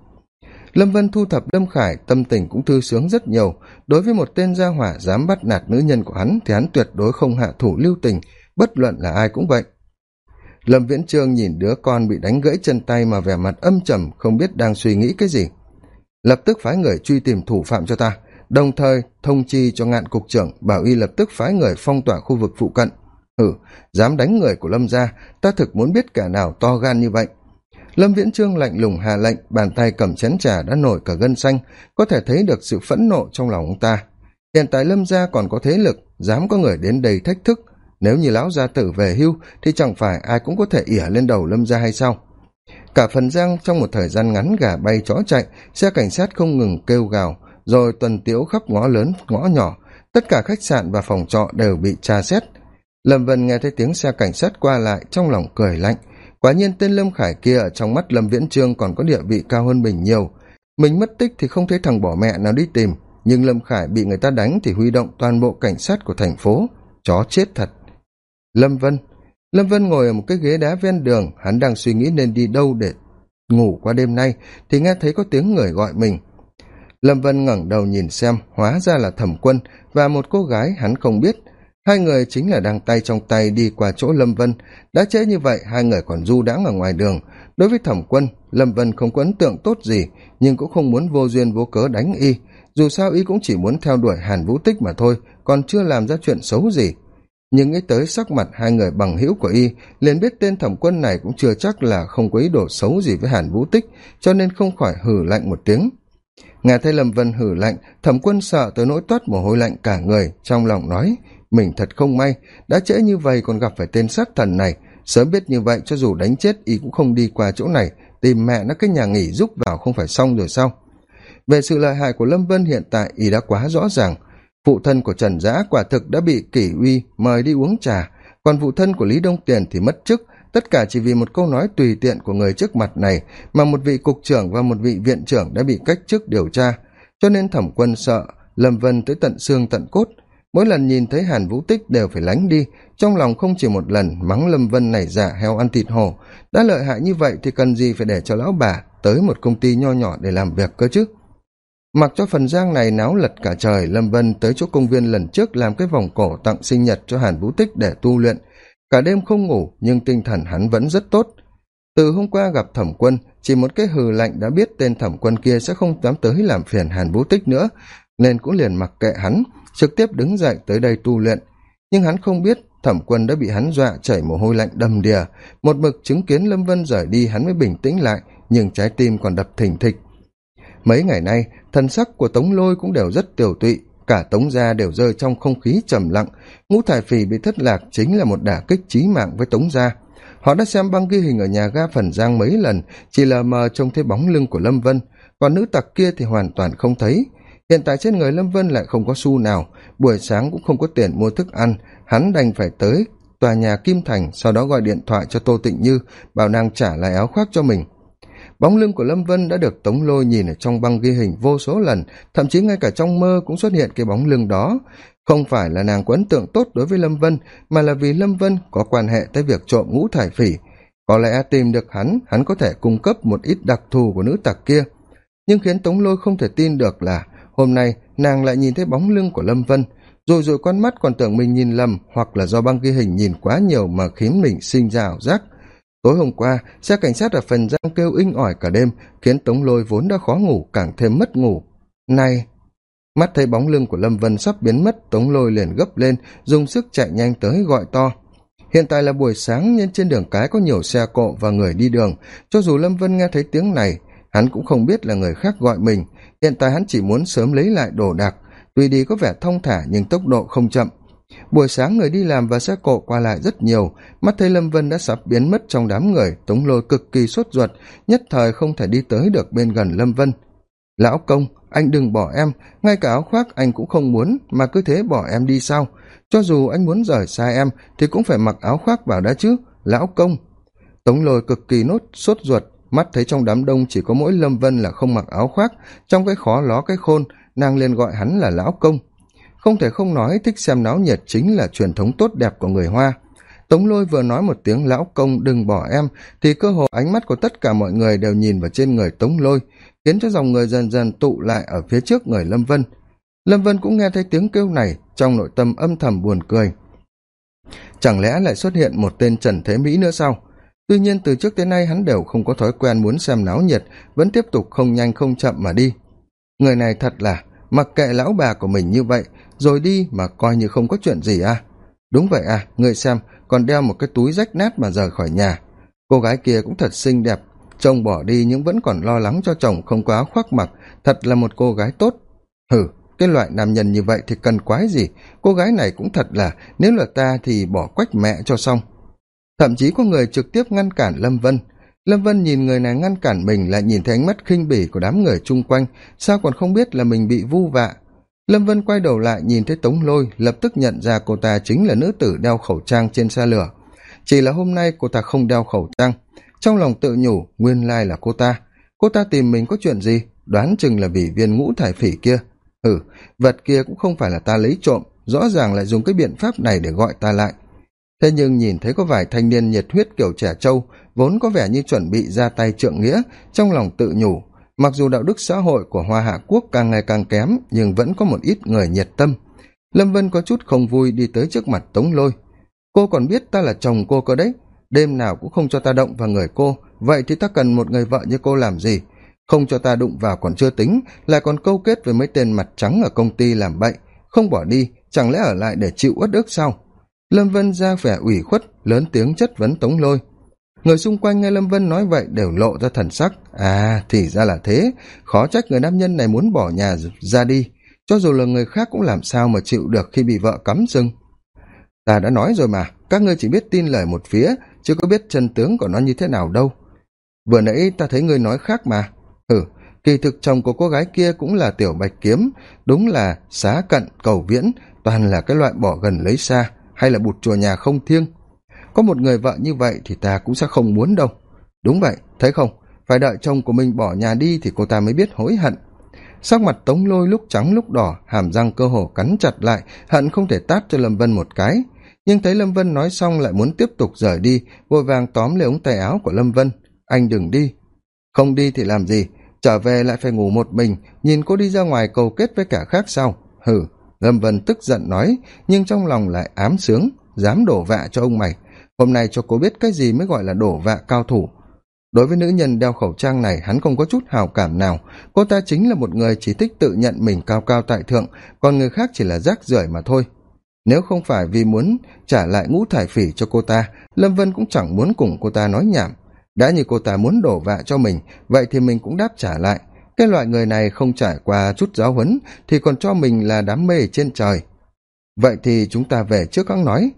Lâm vân thu thập lâm khải, tâm tình cũng thư sướng rất nhiều. Đối với một tên gia hỏa dám bắt nạt nữ nhân của hắn thì hắn tuyệt đối không hạ thủ lưu tình. Bất luận là ai cũng vậy lâm viễn trương nhìn đứa con bị đánh gãy chân tay mà vẻ mặt âm trầm không biết đang suy nghĩ cái gì. Lập tức phái người truy tìm thủ phạm cho ta đồng thời thông chi cho ngạn cục trưởng bảo y lập tức phái người phong tỏa khu vực phụ cận. Ừ, dám đánh người của lâm gia ta thực muốn biết kẻ nào to gan như vậy. Lâm viễn trương lạnh lùng hà lệnh bàn tay cầm chén trà đã nổi cả gân xanh có thể thấy được sự phẫn nộ trong lòng ông ta. Hiện tại lâm gia còn có thế lực dám có người đến đây thách thức nếu như lão gia tử về hưu, thì chẳng phải ai cũng có thể ỉa lên đầu lâm gia hay sao? Cả phần giang trong một thời gian ngắn gà bay chó chạy, xe cảnh sát không ngừng kêu gào, rồi tuần tiễu khắp ngõ lớn, ngõ nhỏ. Tất cả khách sạn và phòng trọ đều bị tra xét. Lâm vân nghe thấy tiếng xe cảnh sát qua lại, trong lòng cười lạnh. Quả nhiên tên lâm khải kia ở trong mắt lâm viễn trương còn có địa vị cao hơn mình nhiều. Mình mất tích thì không thấy thằng bỏ mẹ nào đi tìm, nhưng lâm khải bị người ta đánh thì huy động toàn bộ cảnh sát của thành phố. Chó chết thật lâm vân. Lâm vân ngồi ở một cái ghế đá ven đường, hắn đang suy nghĩ nên đi đâu để ngủ qua đêm nay thì nghe thấy có tiếng người gọi mình. Lâm vân ngẩng đầu nhìn xem, hóa ra là thẩm quân và một cô gái hắn không biết. Hai người chính là đang tay trong tay đi qua chỗ lâm vân. Đã trễ như vậy, hai người còn du đãng ở ngoài đường. Đối với thẩm quân, lâm vân không có ấn tượng tốt gì, nhưng cũng không muốn vô duyên vô cớ đánh y. Dù sao y cũng chỉ muốn theo đuổi hàn vũ tích mà thôi, còn chưa làm ra chuyện xấu gì nhưng nghĩ tới sắc mặt hai người bằng hữu của y, liền biết tên thẩm quân này cũng chưa chắc là không có ý đồ xấu gì với hàn vũ tích, cho nên không khỏi hử lạnh một tiếng. Nghe thấy lâm vân hử lạnh, thẩm quân sợ tới nỗi toát mồ hôi lạnh cả người, trong lòng nói, mình thật không may, đã trễ như vậy còn gặp phải tên sát thần này. Sớm biết như vậy cho dù đánh chết, y cũng không đi qua chỗ này, tìm mẹ nó cái nhà nghỉ giúp vào không phải xong rồi sao? Về sự lợi hại của lâm vân hiện tại, y đã quá rõ ràng phụ thân của trần giã quả thực đã bị kỷ uy, mời đi uống trà. Còn phụ thân của lý đông tiền thì mất chức. Tất cả chỉ vì một câu nói tùy tiện của người trước mặt này mà một vị cục trưởng và một vị viện trưởng đã bị cách chức điều tra. Cho nên thẩm quân sợ, lâm vân tới tận xương tận cốt. Mỗi lần nhìn thấy hàn vũ tích đều phải lánh đi. Trong lòng không chỉ một lần mắng lâm vân này giả heo ăn thịt hổ. Đã lợi hại như vậy thì cần gì phải để cho lão bà tới một công ty nho nhỏ để làm việc cơ chứ? Mặc cho phần giang này náo lật cả trời, lâm vân tới chỗ công viên lần trước làm cái vòng cổ tặng sinh nhật cho hàn vũ tích để tu luyện. Cả đêm không ngủ, nhưng tinh thần hắn vẫn rất tốt. Từ hôm qua gặp thẩm quân, chỉ một cái hừ lạnh đã biết tên thẩm quân kia sẽ không dám tới làm phiền hàn vũ tích nữa, nên cũng liền mặc kệ hắn, trực tiếp đứng dậy tới đây tu luyện. Nhưng hắn không biết thẩm quân đã bị hắn dọa chảy mồ hôi lạnh đầm đìa. Một mực chứng kiến lâm vân rời đi, hắn mới bình tĩnh lại, nhưng trái tim còn đập thình thịch mấy ngày nay thần sắc của tống lôi cũng đều rất tiều tụy, cả tống gia đều rơi trong không khí trầm lặng. Ngũ thải phì bị thất lạc chính là một đả kích trí mạng với tống gia. Họ đã xem băng ghi hình ở nhà ga phần giang mấy lần, chỉ lờ mờ trông thấy bóng lưng của lâm vân. Còn nữ tặc kia thì hoàn toàn không thấy. Hiện tại trên người lâm vân lại không có xu nào. Buổi sáng cũng không có tiền mua thức ăn. Hắn đành phải tới tòa nhà kim thành, sau đó gọi điện thoại cho tô tịnh như, bảo nàng trả lại áo khoác cho mình bóng lưng của lâm vân đã được tống lôi nhìn ở trong băng ghi hình vô số lần, thậm chí ngay cả trong mơ cũng xuất hiện cái bóng lưng đó. Không phải là nàng có ấn tượng tốt đối với lâm vân, mà là vì lâm vân có quan hệ tới việc trộm ngũ thải phỉ. Có lẽ tìm được hắn hắn có thể cung cấp một ít đặc thù của nữ tặc kia. Nhưng khiến tống lôi không thể tin được là, hôm nay nàng lại nhìn thấy bóng lưng của lâm vân. Rồi rồi con mắt còn tưởng mình nhìn lầm, hoặc là do băng ghi hình nhìn quá nhiều mà khiến mình sinh ra ảo giác tối hôm qua, xe cảnh sát ở phần giang kêu inh ỏi cả đêm, khiến tống lôi vốn đã khó ngủ, càng thêm mất ngủ. Nay, mắt thấy bóng lưng của lâm vân sắp biến mất, tống lôi liền gấp lên, dùng sức chạy nhanh tới gọi to. Hiện tại là buổi sáng nên trên đường cái có nhiều xe cộ và người đi đường. Cho dù lâm vân nghe thấy tiếng này, hắn cũng không biết là người khác gọi mình. Hiện tại hắn chỉ muốn sớm lấy lại đồ đạc. Tuy đi có vẻ thông thả nhưng tốc độ không chậm buổi sáng người đi làm và xe cộ qua lại rất nhiều, mắt thấy lâm vân đã sắp biến mất trong đám người, tống lôi cực kỳ sốt ruột, nhất thời không thể đi tới được bên gần lâm vân. Lão công, anh đừng bỏ em, ngay cả áo khoác anh cũng không muốn, mà cứ thế bỏ em đi sao? Cho dù anh muốn rời xa em thì cũng phải mặc áo khoác vào đã chứ, lão công. Tống lôi cực kỳ nốt, sốt ruột, mắt thấy trong đám đông chỉ có mỗi lâm vân là không mặc áo khoác, trong cái khó ló cái khôn, nàng liền gọi hắn là lão công không thể không nói thích xem náo nhiệt chính là truyền thống tốt đẹp của người hoa. Tống lôi vừa nói một tiếng, lão công, đừng bỏ em. Thì cơ hồ ánh mắt của tất cả mọi người đều nhìn vào trên người tống lôi, khiến cho dòng người dần dần tụ lại ở phía trước người lâm vân. Lâm vân cũng nghe thấy tiếng kêu này, trong nội tâm âm thầm buồn cười. Chẳng lẽ lại xuất hiện một tên trần thế mỹ nữa sao? Tuy nhiên từ trước tới nay hắn đều không có thói quen muốn xem náo nhiệt, vẫn tiếp tục không nhanh không chậm mà đi. Người này thật là mặc kệ lão bà của mình như vậy, rồi đi mà coi như không có chuyện gì à? Đúng vậy à người xem, còn đeo một cái túi rách nát mà rời khỏi nhà. Cô gái kia cũng thật xinh đẹp chồng bỏ đi nhưng vẫn còn lo lắng cho chồng không có áo khoác mặc, thật là một cô gái tốt. Hử cái loại nam nhân như vậy thì cần quái gì? Cô gái này cũng thật là, nếu là ta thì bỏ quách mẹ cho xong. Thậm chí có người trực tiếp ngăn cản lâm vân lâm vân nhìn người này ngăn cản mình lại nhìn thấy ánh mắt khinh bỉ của đám người chung quanh, sao còn không biết là mình bị vu vạ. Lâm vân quay đầu lại nhìn thấy tống lôi, lập tức nhận ra cô ta chính là nữ tử đeo khẩu trang trên xe lửa. Chỉ là hôm nay cô ta không đeo khẩu trang. Trong lòng tự nhủ, nguyên lai là cô ta. Cô ta tìm mình có chuyện gì? Đoán chừng là vì viên ngũ thải phỉ kia. Ừ vật kia cũng không phải là ta lấy trộm. Rõ ràng lại dùng cái biện pháp này để gọi ta lại thế nhưng nhìn thấy có vài thanh niên nhiệt huyết kiểu trẻ trâu, vốn có vẻ như chuẩn bị ra tay trượng nghĩa, trong lòng tự nhủ. Mặc dù đạo đức xã hội của hoa hạ quốc càng ngày càng kém, nhưng vẫn có một ít người nhiệt tâm. Lâm vân có chút không vui đi tới trước mặt tống lôi. Cô còn biết ta là chồng cô cơ đấy, đêm nào cũng không cho ta động vào người cô, vậy thì ta cần một người vợ như cô làm gì? Không cho ta đụng vào còn chưa tính, lại còn câu kết với mấy tên mặt trắng ở công ty làm bậy. Không bỏ đi, chẳng lẽ ở lại để chịu uất ức sao? Lâm vân ra vẻ ủy khuất, lớn tiếng chất vấn tống lôi. Người xung quanh nghe lâm vân nói vậy đều lộ ra thần sắc. À thì ra là thế. Khó trách người nam nhân này muốn bỏ nhà ra đi. Cho dù là người khác cũng làm sao mà chịu được khi bị vợ cắm sưng ta đã nói rồi mà, các ngươi chỉ biết tin lời một phía, chứ có biết chân tướng của nó như thế nào đâu. Vừa nãy ta thấy ngươi nói khác mà. Ừ kỳ thực chồng của cô gái kia cũng là tiểu bạch kiếm, đúng là xá cận cầu viễn, toàn là cái loại bỏ gần lấy xa hay là bụt chùa nhà không thiêng? Có một người vợ như vậy thì ta cũng sẽ không muốn đâu. Đúng vậy, thấy không? Phải đợi chồng của mình bỏ nhà đi thì cô ta mới biết hối hận. Sắc mặt tống lôi lúc trắng lúc đỏ, hàm răng cơ hồ cắn chặt lại, hận không thể tát cho lâm vân một cái. Nhưng thấy lâm vân nói xong lại muốn tiếp tục rời đi, vội vàng tóm lấy ống tay áo của lâm vân. Anh đừng đi. Không đi thì làm gì? Trở về lại phải ngủ một mình, nhìn cô đi ra ngoài cầu kết với cả khác sau. hừ lâm vân tức giận nói, nhưng trong lòng lại ám sướng, dám đổ vạ cho ông mày. Hôm nay cho cô biết cái gì mới gọi là đổ vạ cao thủ. Đối với nữ nhân đeo khẩu trang này, hắn không có chút hào cảm nào. Cô ta chính là một người chỉ thích tự nhận mình cao cao tại thượng, còn người khác chỉ là rác rưởi mà thôi. Nếu không phải vì muốn trả lại ngũ thải phỉ cho cô ta, lâm vân cũng chẳng muốn cùng cô ta nói nhảm. Đã như cô ta muốn đổ vạ cho mình, vậy thì mình cũng đáp trả lại cái loại người này không trải qua chút giáo huấn thì còn cho mình là đám mê trên trời. Vậy thì chúng ta về trước hắn nói.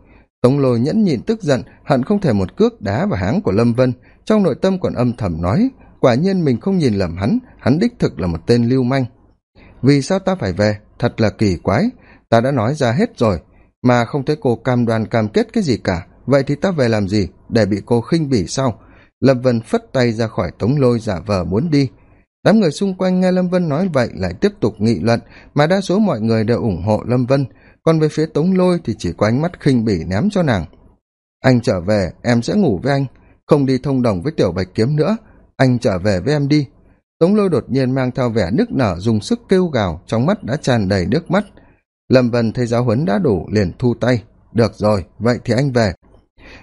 Tống lôi nhẫn nhịn tức giận, hận không thể một cước đá vào háng của lâm vân. Trong nội tâm còn âm thầm nói, quả nhiên mình không nhìn lầm hắn hắn đích thực là một tên lưu manh. Vì sao ta phải về? Thật là kỳ quái. Ta đã nói ra hết rồi, mà không thấy cô cam đoan cam kết cái gì cả. Vậy thì ta về làm gì? Để bị cô khinh bỉ sau lâm vân phất tay ra khỏi tống lôi giả vờ muốn đi đám người xung quanh nghe lâm vân nói vậy lại tiếp tục nghị luận, mà đa số mọi người đều ủng hộ lâm vân. Còn về phía tống lôi thì chỉ có ánh mắt khinh bỉ ném cho nàng. Anh trở về, em sẽ ngủ với anh, không đi thông đồng với tiểu bạch kiếm nữa. Anh trở về với em đi. Tống lôi đột nhiên mang theo vẻ nức nở dùng sức kêu gào, trong mắt đã tràn đầy nước mắt. Lâm vân thấy giáo huấn đã đủ, liền thu tay. Được rồi, vậy thì anh về.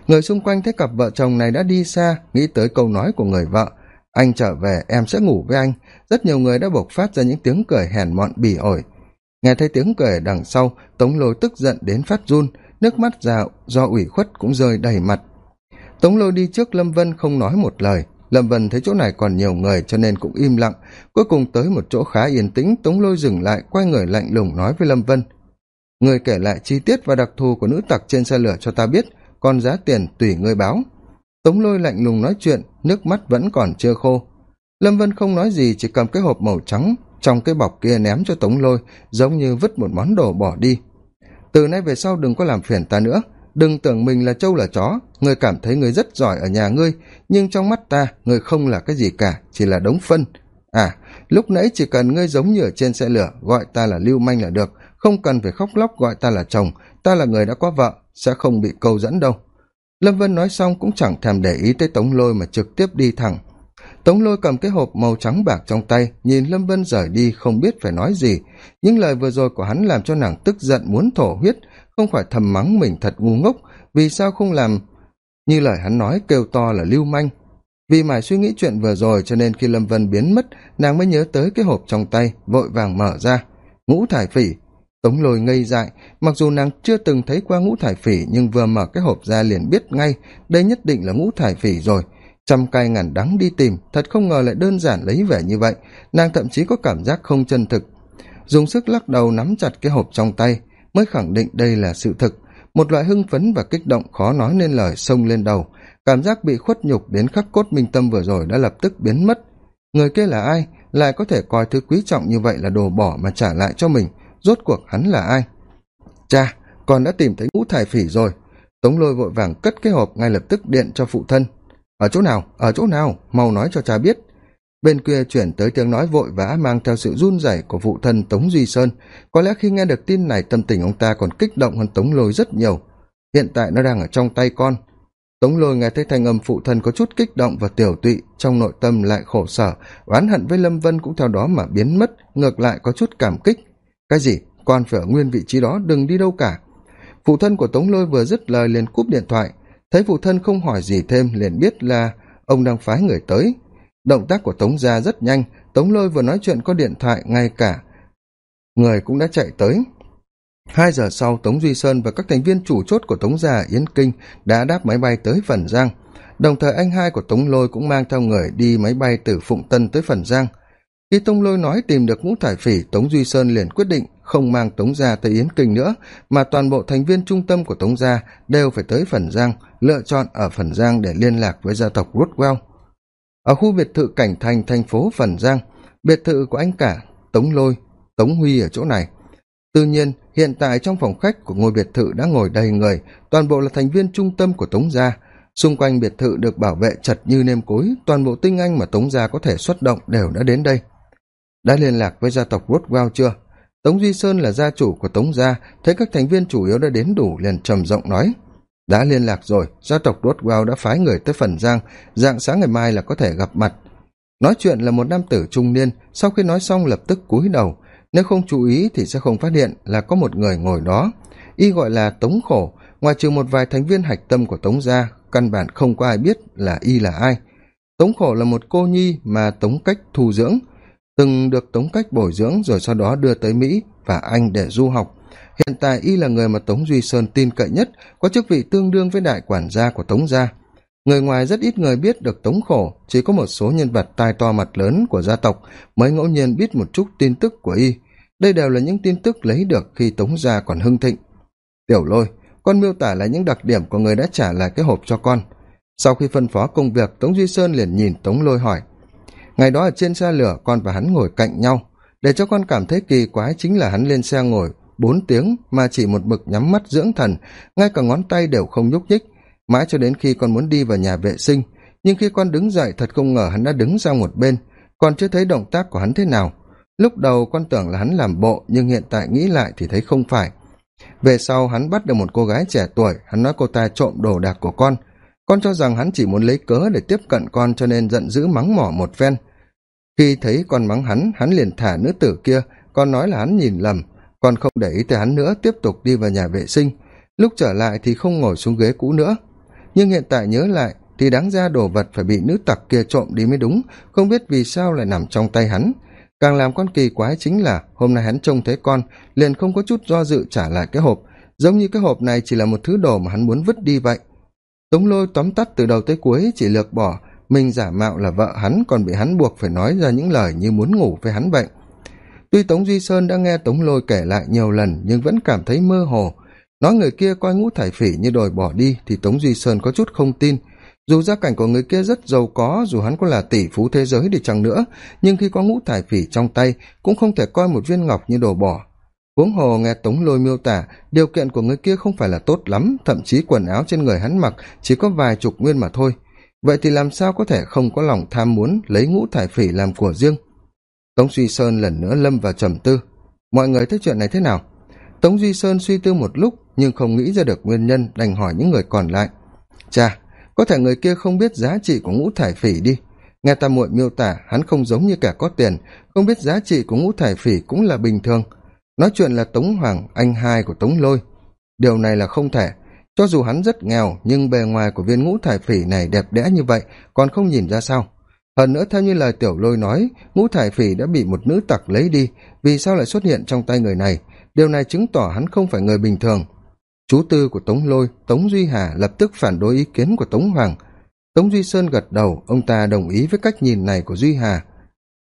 Người xung quanh thấy cặp vợ chồng này đã đi xa, nghĩ tới câu nói của người vợ anh trở về, em sẽ ngủ với anh. Rất nhiều người đã bộc phát ra những tiếng cười hèn mọn, bỉ ổi. Nghe thấy tiếng cười đằng sau, tống lôi tức giận đến phát run. Nước mắt dạo do ủy khuất cũng rơi đầy mặt. Tống lôi đi trước, lâm vân không nói một lời. Lâm vân thấy chỗ này còn nhiều người cho nên cũng im lặng. Cuối cùng tới một chỗ khá yên tĩnh, tống lôi dừng lại, quay người lạnh lùng nói với lâm vân. Người kể lại chi tiết và đặc thù của nữ tặc trên xe lửa cho ta biết. Còn giá tiền tùy ngươi báo tống lôi lạnh lùng nói chuyện, nước mắt vẫn còn chưa khô. Lâm vân không nói gì, chỉ cầm cái hộp màu trắng trong cái bọc kia ném cho tống lôi, giống như vứt một món đồ bỏ đi. Từ nay về sau đừng có làm phiền ta nữa. Đừng tưởng mình là trâu là chó Ngươi cảm thấy người rất giỏi ở nhà ngươi, nhưng trong mắt ta, người không là cái gì cả, chỉ là đống phân. À lúc nãy chỉ cần ngươi giống như ở trên xe lửa, gọi ta là lưu manh là được. Không cần phải khóc lóc gọi ta là chồng. Ta là người đã có vợ, sẽ không bị câu dẫn đâu lâm vân nói xong cũng chẳng thèm để ý tới tống lôi mà trực tiếp đi thẳng. Tống lôi cầm cái hộp màu trắng bạc trong tay, nhìn lâm vân rời đi, không biết phải nói gì. Những lời vừa rồi của hắn làm cho nàng tức giận muốn thổ huyết, không phải thầm mắng mình thật ngu ngốc. Vì sao không làm? Như lời hắn nói kêu to là lưu manh. Vì mải suy nghĩ chuyện vừa rồi cho nên khi lâm vân biến mất, nàng mới nhớ tới cái hộp trong tay, vội vàng mở ra. Ngũ thải phỉ tống lôi ngây dại, mặc dù nàng chưa từng thấy qua ngũ thải phỉ, nhưng vừa mở cái hộp ra liền biết ngay, đây nhất định là ngũ thải phỉ rồi. Trăm cay ngàn đắng đi tìm, thật không ngờ lại đơn giản lấy vẻ như vậy, nàng thậm chí có cảm giác không chân thực. Dùng sức lắc đầu nắm chặt cái hộp trong tay, mới khẳng định đây là sự thực. Một loại hưng phấn và kích động khó nói nên lời xông lên đầu. Cảm giác bị khuất nhục đến khắc cốt minh tâm vừa rồi đã lập tức biến mất. Người kia là ai? Lại có thể coi thứ quý trọng như vậy là đồ bỏ mà trả lại cho mình rốt cuộc hắn là ai? Cha, con đã tìm thấy ngũ thải phỉ rồi. Tống lôi vội vàng cất cái hộp ngay lập tức điện cho phụ thân. Ở chỗ nào? Ở chỗ nào? Mau nói cho cha biết. Bên kia chuyển tới tiếng nói vội vã mang theo sự run rẩy của phụ thân tống duy sơn. Có lẽ khi nghe được tin này, tâm tình ông ta còn kích động hơn tống lôi rất nhiều. Hiện tại nó đang ở trong tay con. Tống lôi nghe thấy thanh âm phụ thân có chút kích động và tiểu tụy, trong nội tâm lại khổ sở. Oán hận với lâm vân cũng theo đó mà biến mất, ngược lại có chút cảm kích cái gì? Con phải ở nguyên vị trí đó, đừng đi đâu cả. Phụ thân của tống lôi vừa dứt lời liền cúp điện thoại. Thấy phụ thân không hỏi gì thêm, liền biết là ông đang phái người tới. Động tác của tống gia rất nhanh. Tống lôi vừa nói chuyện có điện thoại, ngay cả người cũng đã chạy tới. Hai giờ sau, tống duy sơn và các thành viên chủ chốt của tống gia yến kinh đã đáp máy bay tới phần giang. Đồng thời, anh hai của tống lôi cũng mang theo người đi máy bay từ phụng tân tới phần giang khi Tông lôi nói tìm được ngũ thải phỉ, tống duy sơn liền quyết định không mang tống gia tới yến kinh nữa, mà toàn bộ thành viên trung tâm của tống gia đều phải tới phần giang, lựa chọn ở phần giang để liên lạc với gia tộc rothwell ở khu biệt thự cảnh thành thành phố phần giang, biệt thự của anh cả tống lôi, tống huy ở chỗ này. Tuy nhiên, hiện tại trong phòng khách của ngôi biệt thự đã ngồi đầy người, toàn bộ là thành viên trung tâm của tống gia. Xung quanh biệt thự được bảo vệ chật như nêm cối, toàn bộ tinh anh mà tống gia có thể xuất động đều đã đến đây đã liên lạc với gia tộc rothwell chưa? Tống duy sơn là gia chủ của tống gia, thấy các thành viên chủ yếu đã đến đủ liền trầm giọng nói. Đã liên lạc rồi, gia tộc rothwell đã phái người tới phần giang, dạng sáng ngày mai là có thể gặp mặt. Nói chuyện là một nam tử trung niên, sau khi nói xong lập tức cúi đầu. Nếu không chú ý thì sẽ không phát hiện là có một người ngồi đó. Y gọi là tống khổ, ngoài trừ một vài thành viên hạch tâm của tống gia, căn bản không có ai biết là y là ai. Tống khổ là một cô nhi mà tống cách thu dưỡng từng được tống cách bồi dưỡng rồi sau đó đưa tới mỹ và anh để du học. Hiện tại y là người mà tống duy sơn tin cậy nhất, có chức vị tương đương với đại quản gia của tống gia. Người ngoài rất ít người biết được tống khổ, chỉ có một số nhân vật tai to mặt lớn của gia tộc mới ngẫu nhiên biết một chút tin tức của y. Đây đều là những tin tức lấy được khi tống gia còn hưng thịnh. Tiểu lôi, con miêu tả lại những đặc điểm của người đã trả lại cái hộp cho con. Sau khi phân phó công việc, tống duy sơn liền nhìn tống lôi hỏi ngày đó ở trên xe lửa, con và hắn ngồi cạnh nhau. Để cho con cảm thấy kỳ quái chính là hắn lên xe ngồi, bốn tiếng mà chỉ một mực nhắm mắt dưỡng thần, ngay cả ngón tay đều không nhúc nhích. Mãi cho đến khi con muốn đi vào nhà vệ sinh, nhưng khi con đứng dậy thật không ngờ hắn đã đứng sang một bên. Còn chưa thấy động tác của hắn thế nào. Lúc đầu con tưởng là hắn làm bộ, nhưng hiện tại nghĩ lại thì thấy không phải. Về sau hắn bắt được một cô gái trẻ tuổi, hắn nói cô ta trộm đồ đạc của con con cho rằng hắn chỉ muốn lấy cớ để tiếp cận con cho nên giận dữ mắng mỏ một phen. Khi thấy con mắng hắn hắn liền thả nữ tử kia. Con nói là hắn nhìn lầm. Con không để ý tới hắn nữa, tiếp tục đi vào nhà vệ sinh. Lúc trở lại thì không ngồi xuống ghế cũ nữa. Nhưng hiện tại nhớ lại, thì đáng ra đồ vật phải bị nữ tặc kia trộm đi mới đúng. Không biết vì sao lại nằm trong tay hắn. Càng làm con kỳ quái chính là, hôm nay hắn trông thấy con, liền không có chút do dự trả lại cái hộp. Giống như cái hộp này chỉ là một thứ đồ mà hắn muốn vứt đi vậy tống lôi tóm tắt từ đầu tới cuối, chỉ lược bỏ, mình giả mạo là vợ hắn còn bị hắn buộc phải nói ra những lời như muốn ngủ với hắn vậy. Tuy tống duy sơn đã nghe tống lôi kể lại nhiều lần, nhưng vẫn cảm thấy mơ hồ. Nói người kia coi ngũ thải phỉ như đòi bỏ đi, thì tống duy sơn có chút không tin. Dù gia cảnh của người kia rất giàu có, dù hắn có là tỷ phú thế giới đi chăng nữa, nhưng khi có ngũ thải phỉ trong tay, cũng không thể coi một viên ngọc như đồ bỏ huống hồ nghe tống lôi miêu tả, điều kiện của người kia không phải là tốt lắm, thậm chí quần áo trên người hắn mặc chỉ có vài chục nguyên mà thôi. Vậy thì làm sao có thể không có lòng tham muốn lấy ngũ thải phỉ làm của riêng? Tống duy sơn lần nữa lâm vào trầm tư. Mọi người thấy chuyện này thế nào? Tống duy sơn suy tư một lúc, nhưng không nghĩ ra được nguyên nhân đành hỏi những người còn lại. Cha có thể người kia không biết giá trị của ngũ thải phỉ đi. Nghe ta muội miêu tả, hắn không giống như cả có tiền, không biết giá trị của ngũ thải phỉ cũng là bình thường nói chuyện là tống hoàng, anh hai của tống lôi. Điều này là không thể. Cho dù hắn rất nghèo, nhưng bề ngoài của viên ngũ thải phỉ này đẹp đẽ như vậy, còn không nhìn ra sao. Hơn nữa, theo như lời tiểu lôi nói, ngũ thải phỉ đã bị một nữ tặc lấy đi. Vì sao lại xuất hiện trong tay người này? Điều này chứng tỏ hắn không phải người bình thường. Chú tư của tống lôi, tống duy hà lập tức phản đối ý kiến của tống hoàng. Tống duy sơn gật đầu, ông ta đồng ý với cách nhìn này của duy hà.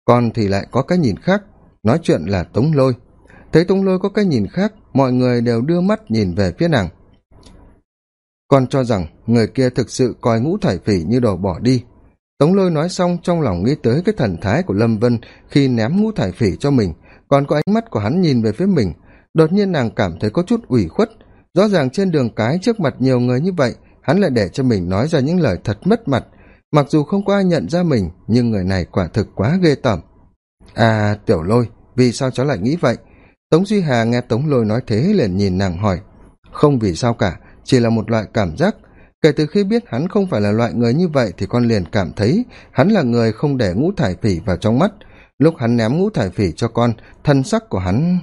Còn thì lại có cái nhìn khác. Nói chuyện là tống lôi thấy tống lôi có cái nhìn khác, mọi người đều đưa mắt nhìn về phía nàng. Con cho rằng người kia thực sự coi ngũ thải phỉ như đồ bỏ đi. Tống lôi nói xong trong lòng nghĩ tới cái thần thái của lâm vân khi ném ngũ thải phỉ cho mình, còn có ánh mắt của hắn nhìn về phía mình. Đột nhiên nàng cảm thấy có chút ủy khuất. Rõ ràng trên đường cái trước mặt nhiều người như vậy, hắn lại để cho mình nói ra những lời thật mất mặt. Mặc dù không có ai nhận ra mình, nhưng người này quả thực quá ghê tởm. À tiểu lôi, vì sao cháu lại nghĩ vậy? Tống duy hà nghe tống lôi nói thế liền nhìn nàng hỏi, không vì sao cả, chỉ là một loại cảm giác. Kể từ khi biết hắn không phải là loại người như vậy thì con liền cảm thấy hắn là người không để ngũ thải phỉ vào trong mắt. Lúc hắn ném ngũ thải phỉ cho con, thân sắc của hắn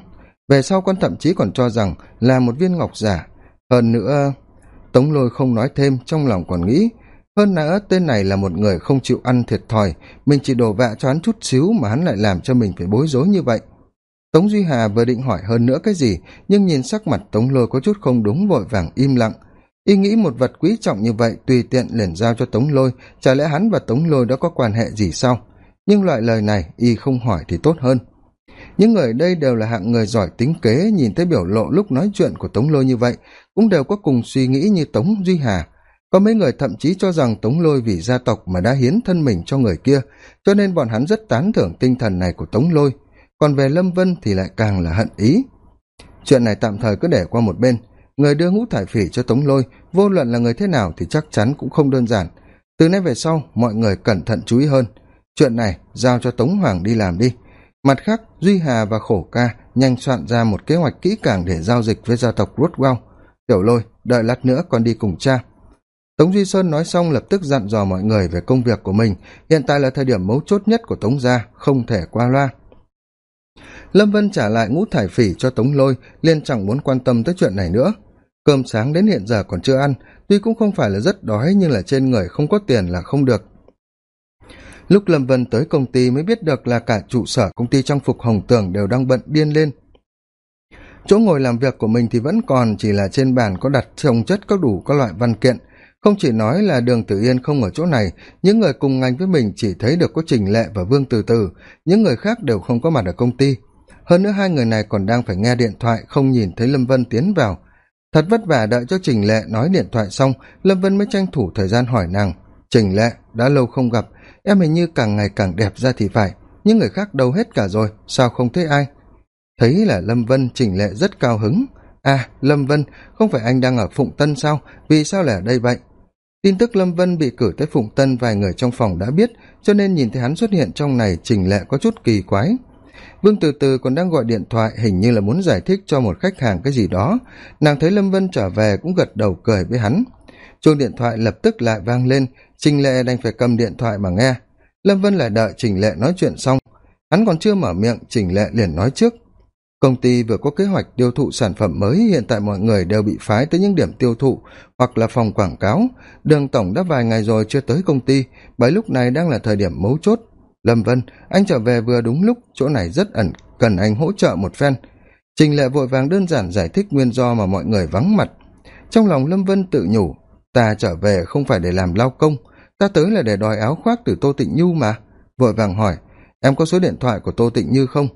về sau con thậm chí còn cho rằng là một viên ngọc giả. Hơn nữa, tống lôi không nói thêm trong lòng còn nghĩ, hơn nữa tên này là một người không chịu ăn thiệt thòi, mình chỉ đổ vạ cho hắn chút xíu mà hắn lại làm cho mình phải bối rối như vậy tống duy hà vừa định hỏi hơn nữa cái gì, nhưng nhìn sắc mặt tống lôi có chút không đúng vội vàng im lặng. Y nghĩ một vật quý trọng như vậy tùy tiện liền giao cho tống lôi, chả lẽ hắn và tống lôi đã có quan hệ gì sao nhưng loại lời này, y không hỏi thì tốt hơn. Những người đây đều là hạng người giỏi tính kế, nhìn thấy biểu lộ lúc nói chuyện của tống lôi như vậy, cũng đều có cùng suy nghĩ như tống duy hà. Có mấy người thậm chí cho rằng tống lôi vì gia tộc mà đã hiến thân mình cho người kia, cho nên bọn hắn rất tán thưởng tinh thần này của tống lôi còn về lâm vân thì lại càng là hận ý. Chuyện này tạm thời cứ để qua một bên. Người đưa ngũ thải phỉ cho tống lôi, vô luận là người thế nào thì chắc chắn cũng không đơn giản. Từ nay về sau, mọi người cẩn thận chú ý hơn. Chuyện này giao cho tống hoàng đi làm đi. Mặt khác, duy hà và khổ ca nhanh soạn ra một kế hoạch kỹ càng để giao dịch với gia tộc rothwell tiểu lôi, đợi lát nữa còn đi cùng cha. Tống duy sơn nói xong lập tức dặn dò mọi người về công việc của mình. Hiện tại là thời điểm mấu chốt nhất của tống gia, không thể qua loa lâm vân trả lại ngũ thải phỉ cho tống lôi, liền chẳng muốn quan tâm tới chuyện này nữa. Cơm sáng đến hiện giờ còn chưa ăn, tuy cũng không phải là rất đói, nhưng là trên người không có tiền là không được. Lúc lâm vân tới công ty mới biết được là cả trụ sở công ty trang phục hồng tường đều đang bận điên lên. Chỗ ngồi làm việc của mình thì vẫn còn, chỉ là trên bàn có đặt trồng chất các đủ các loại văn kiện. Không chỉ nói là đường tử yên không ở chỗ này, những người cùng ngành với mình chỉ thấy được có trình lệ và vương từ từ. Những người khác đều không có mặt ở công ty hơn nữa hai người này còn đang phải nghe điện thoại, không nhìn thấy lâm vân tiến vào. Thật vất vả đợi cho trình lệ nói điện thoại xong, lâm vân mới tranh thủ thời gian hỏi nàng. Trình lệ, đã lâu không gặp, em hình như càng ngày càng đẹp ra thì phải. Những người khác đâu hết cả rồi, sao không thấy ai? Thấy là lâm vân, trình lệ rất cao hứng. À lâm vân, không phải anh đang ở phụng tân sao? Vì sao lại ở đây vậy? Tin tức lâm vân bị cử tới phụng tân vài người trong phòng đã biết, cho nên nhìn thấy hắn xuất hiện trong này, trình lệ có chút kỳ quái vương từ từ còn đang gọi điện thoại, hình như là muốn giải thích cho một khách hàng cái gì đó. Nàng thấy lâm vân trở về cũng gật đầu cười với hắn. Chuông điện thoại lập tức lại vang lên, trình lệ đành phải cầm điện thoại mà nghe. Lâm vân lại đợi trình lệ nói chuyện xong. Hắn còn chưa mở miệng, trình lệ liền nói trước. Công ty vừa có kế hoạch tiêu thụ sản phẩm mới, hiện tại mọi người đều bị phái tới những điểm tiêu thụ hoặc là phòng quảng cáo. Đường tổng đã vài ngày rồi chưa tới công ty, bởi lúc này đang là thời điểm mấu chốt lâm vân, anh trở về vừa đúng lúc, chỗ này rất ẩn, cần anh hỗ trợ một phen. Trình lệ vội vàng đơn giản giải thích nguyên do mà mọi người vắng mặt. Trong lòng lâm vân tự nhủ, ta trở về không phải để làm lao công, ta tới là để đòi áo khoác từ tô tịnh nhu mà. Vội vàng hỏi, em có số điện thoại của tô tịnh như không?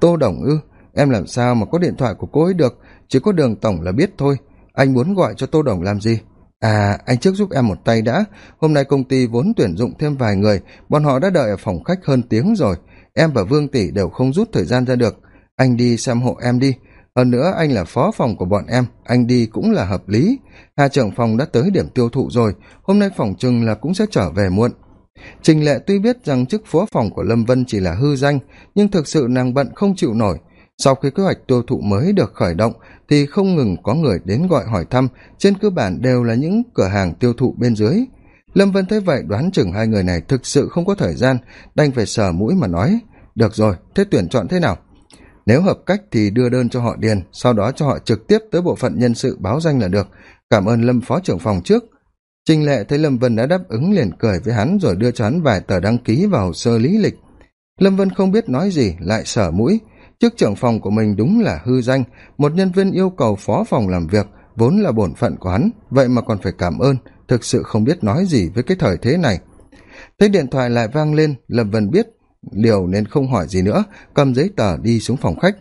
Tô đồng ư, em làm sao mà có điện thoại của cô ấy được, chỉ có đường tổng là biết thôi. Anh muốn gọi cho tô đồng làm gì? À anh trước giúp em một tay đã. Hôm nay công ty vốn tuyển dụng thêm vài người. Bọn họ đã đợi ở phòng khách hơn tiếng rồi. Em và vương tỷ đều không rút thời gian ra được. Anh đi xem hộ em đi. Hơn nữa, anh là phó phòng của bọn em. Anh đi cũng là hợp lý. Hà trưởng phòng đã tới điểm tiêu thụ rồi. Hôm nay phòng chừng là cũng sẽ trở về muộn. Trình lệ tuy biết rằng chức phó phòng của lâm vân chỉ là hư danh, nhưng thực sự nàng bận không chịu nổi sau khi kế hoạch tiêu thụ mới được khởi động, thì không ngừng có người đến gọi hỏi thăm. Trên cơ bản đều là những cửa hàng tiêu thụ bên dưới. Lâm vân thấy vậy đoán chừng hai người này thực sự không có thời gian, đành phải sờ mũi mà nói, được rồi, thế tuyển chọn thế nào? Nếu hợp cách thì đưa đơn cho họ điền, sau đó cho họ trực tiếp tới bộ phận nhân sự báo danh là được. Cảm ơn lâm phó trưởng phòng trước. Trình lệ thấy lâm vân đã đáp ứng liền cười với hắn rồi đưa cho hắn vài tờ đăng ký vào hồ sơ lý lịch. Lâm vân không biết nói gì, lại sở mũi chức trưởng phòng của mình đúng là hư danh. Một nhân viên yêu cầu phó phòng làm việc, vốn là bổn phận của hắn, vậy mà còn phải cảm ơn, thực sự không biết nói gì với cái thời thế này. Thấy điện thoại lại vang lên, lâm vân biết điều nên không hỏi gì nữa, cầm giấy tờ đi xuống phòng khách.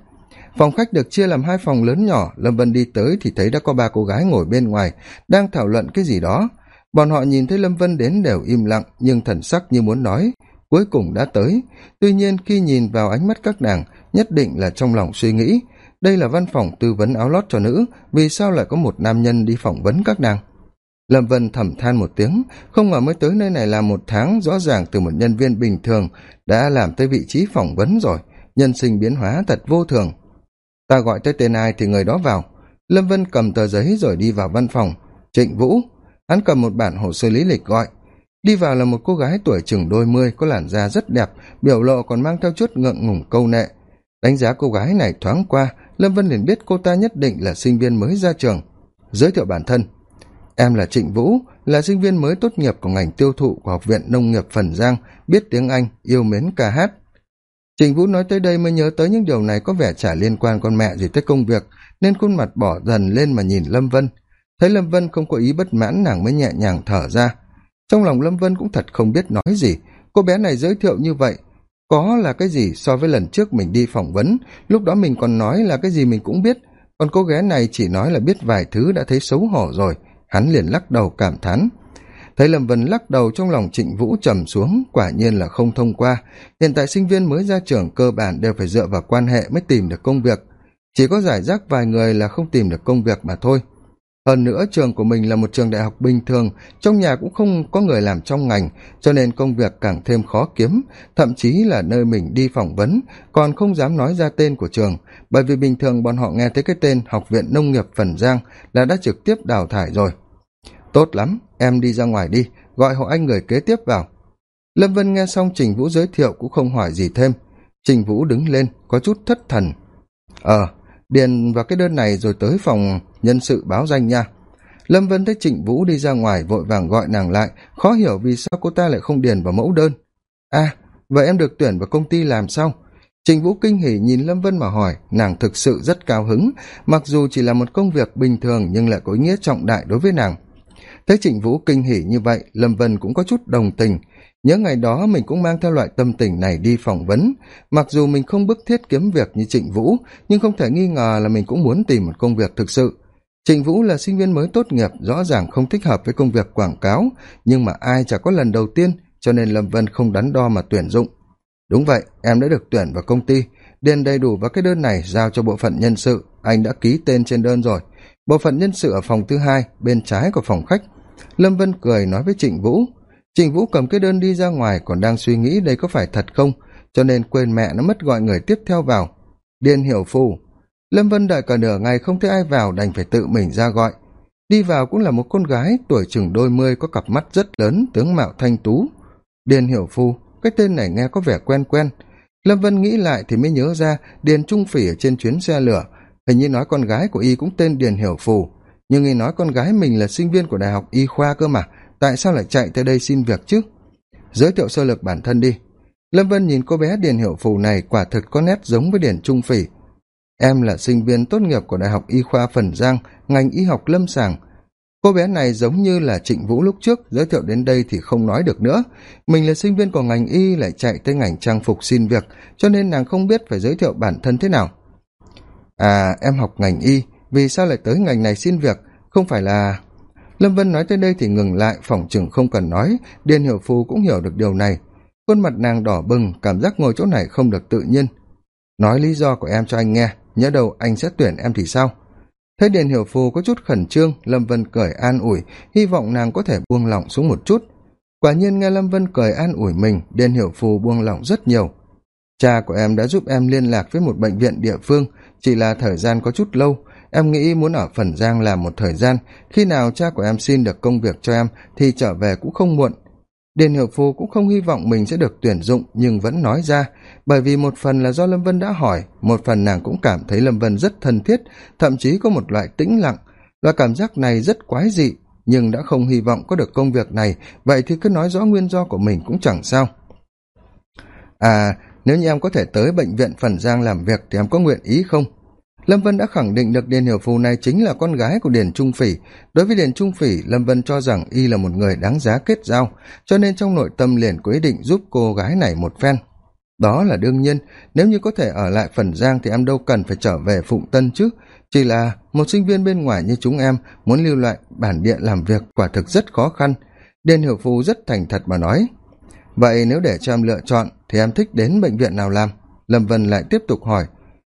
Phòng khách được chia làm hai phòng lớn nhỏ, lâm vân đi tới thì thấy đã có ba cô gái ngồi bên ngoài, đang thảo luận cái gì đó. Bọn họ nhìn thấy lâm vân đến đều im lặng, nhưng thần sắc như muốn nói, cuối cùng đã tới. Tuy nhiên khi nhìn vào ánh mắt các nàng nhất định là trong lòng suy nghĩ. Đây là văn phòng tư vấn áo lót cho nữ, vì sao lại có một nam nhân đi phỏng vấn các nàng? Lâm vân thầm than một tiếng, không ngờ mới tới nơi này là một tháng, rõ ràng từ một nhân viên bình thường đã làm tới vị trí phỏng vấn rồi, nhân sinh biến hóa thật vô thường. Ta gọi tới tên ai thì người đó vào. Lâm vân cầm tờ giấy rồi đi vào văn phòng. Trịnh vũ, hắn cầm một bản hồ sơ lý lịch gọi. Đi vào là một cô gái tuổi chừng đôi mươi, có làn da rất đẹp, biểu lộ còn mang theo chút ngượng ngùng câu nệ đánh giá cô gái này thoáng qua, lâm vân liền biết cô ta nhất định là sinh viên mới ra trường. Giới thiệu bản thân. Em là trịnh vũ, là sinh viên mới tốt nghiệp của ngành tiêu thụ của học viện nông nghiệp phần giang, biết tiếng anh, yêu mến ca hát. Trịnh vũ nói tới đây mới nhớ tới những điều này có vẻ chả liên quan con mẹ gì tới công việc, nên khuôn mặt bỏ dần lên mà nhìn lâm vân. Thấy lâm vân không có ý bất mãn, nàng mới nhẹ nhàng thở ra. Trong lòng lâm vân cũng thật không biết nói gì. Cô bé này giới thiệu như vậy có là cái gì so với lần trước mình đi phỏng vấn? Lúc đó mình còn nói là cái gì mình cũng biết. Còn cô gái này chỉ nói là biết vài thứ đã thấy xấu hổ rồi. Hắn liền lắc đầu cảm thán. Thấy lâm vân lắc đầu trong lòng trịnh vũ trầm xuống, quả nhiên là không thông qua. Hiện tại sinh viên mới ra trường cơ bản đều phải dựa vào quan hệ mới tìm được công việc. Chỉ có giải rác vài người là không tìm được công việc mà thôi hơn nữa, trường của mình là một trường đại học bình thường, trong nhà cũng không có người làm trong ngành, cho nên công việc càng thêm khó kiếm, thậm chí là nơi mình đi phỏng vấn, còn không dám nói ra tên của trường. Bởi vì bình thường bọn họ nghe thấy cái tên học viện nông nghiệp phần giang là đã trực tiếp đào thải rồi. Tốt lắm, em đi ra ngoài đi, gọi họ anh người kế tiếp vào. Lâm vân nghe xong trình vũ giới thiệu cũng không hỏi gì thêm. Trình vũ đứng lên, có chút thất thần. Ờ điền vào cái đơn này rồi tới phòng nhân sự báo danh nha. Lâm vân thấy trịnh vũ đi ra ngoài vội vàng gọi nàng lại, khó hiểu vì sao cô ta lại không điền vào mẫu đơn. À vậy em được tuyển vào công ty làm sao? Trịnh vũ kinh hỉ nhìn lâm vân mà hỏi, nàng thực sự rất cao hứng, mặc dù chỉ là một công việc bình thường nhưng lại có ý nghĩa trọng đại đối với nàng. Thấy trịnh vũ kinh hỉ như vậy, lâm vân cũng có chút đồng tình nhớ ngày đó mình cũng mang theo loại tâm tình này đi phỏng vấn. Mặc dù mình không bức thiết kiếm việc như trịnh vũ, nhưng không thể nghi ngờ là mình cũng muốn tìm một công việc thực sự. Trịnh vũ là sinh viên mới tốt nghiệp, rõ ràng không thích hợp với công việc quảng cáo, nhưng mà ai chả có lần đầu tiên, cho nên lâm vân không đắn đo mà tuyển dụng. Đúng vậy, em đã được tuyển vào công ty. Điền đầy đủ vào cái đơn này giao cho bộ phận nhân sự. Anh đã ký tên trên đơn rồi. Bộ phận nhân sự ở phòng thứ hai, bên trái của phòng khách. Lâm vân cười nói với trịnh vũ trịnh vũ cầm cái đơn đi ra ngoài còn đang suy nghĩ đây có phải thật không, cho nên quên mẹ nó mất gọi người tiếp theo vào. Điền hiểu phù, lâm vân đợi cả nửa ngày không thấy ai vào đành phải tự mình ra gọi. Đi vào cũng là một con gái tuổi chừng đôi mươi có cặp mắt rất lớn, tướng mạo thanh tú. Điền hiểu phu cái tên này nghe có vẻ quen quen. Lâm vân nghĩ lại thì mới nhớ ra điền trung phỉ ở trên chuyến xe lửa. Hình như nói con gái của y cũng tên điền hiểu phù. Nhưng y nói con gái mình là sinh viên của đại học y khoa cơ mà tại sao lại chạy tới đây xin việc chứ? Giới thiệu sơ lược bản thân đi. Lâm vân nhìn cô bé điền hiệu phù này quả thực có nét giống với điền trung phỉ. Em là sinh viên tốt nghiệp của đại học y khoa phần giang, ngành y học lâm sàng. Cô bé này giống như là trịnh vũ lúc trước, giới thiệu đến đây thì không nói được nữa. Mình là sinh viên của ngành y lại chạy tới ngành trang phục xin việc, cho nên nàng không biết phải giới thiệu bản thân thế nào. À em học ngành y, vì sao lại tới ngành này xin việc? Không phải là lâm vân nói tới đây thì ngừng lại phỏng chừng không cần nói, điền hiểu phù cũng hiểu được điều này. Khuôn mặt nàng đỏ bừng, cảm giác ngồi chỗ này không được tự nhiên. Nói lý do của em cho anh nghe, nhớ đầu anh sẽ tuyển em thì sao? Thấy điền hiểu phù có chút khẩn trương, lâm vân cười an ủi, hy vọng nàng có thể buông lỏng xuống một chút. Quả nhiên nghe lâm vân cười an ủi mình, điền hiểu phù buông lỏng rất nhiều. Cha của em đã giúp em liên lạc với một bệnh viện địa phương, chỉ là thời gian có chút lâu em nghĩ muốn ở phần giang làm một thời gian, khi nào cha của em xin được công việc cho em thì trở về cũng không muộn. Điền Hiệu Phu cũng không hy vọng mình sẽ được tuyển dụng, nhưng vẫn nói ra, bởi vì một phần là do lâm vân đã hỏi, một phần nàng cũng cảm thấy lâm vân rất thân thiết, thậm chí có một loại tĩnh lặng. Loại cảm giác này rất quái dị, nhưng đã không hy vọng có được công việc này, vậy thì cứ nói rõ nguyên do của mình cũng chẳng sao. À nếu như em có thể tới bệnh viện phần giang làm việc thì em có nguyện ý không? Lâm vân đã khẳng định được điền hiểu phù này chính là con gái của điền trung phỉ. Đối với điền trung phỉ, lâm vân cho rằng y là một người đáng giá kết giao, cho nên trong nội tâm liền có ý định giúp cô gái này một phen. Đó là đương nhiên, nếu như có thể ở lại phần giang thì em đâu cần phải trở về phụng tân chứ. Chỉ là một sinh viên bên ngoài như chúng em, muốn lưu lại bản địa làm việc quả thực rất khó khăn. Điền hiểu phù rất thành thật mà nói, vậy nếu để cho em lựa chọn thì em thích đến bệnh viện nào làm? Lâm vân lại tiếp tục hỏi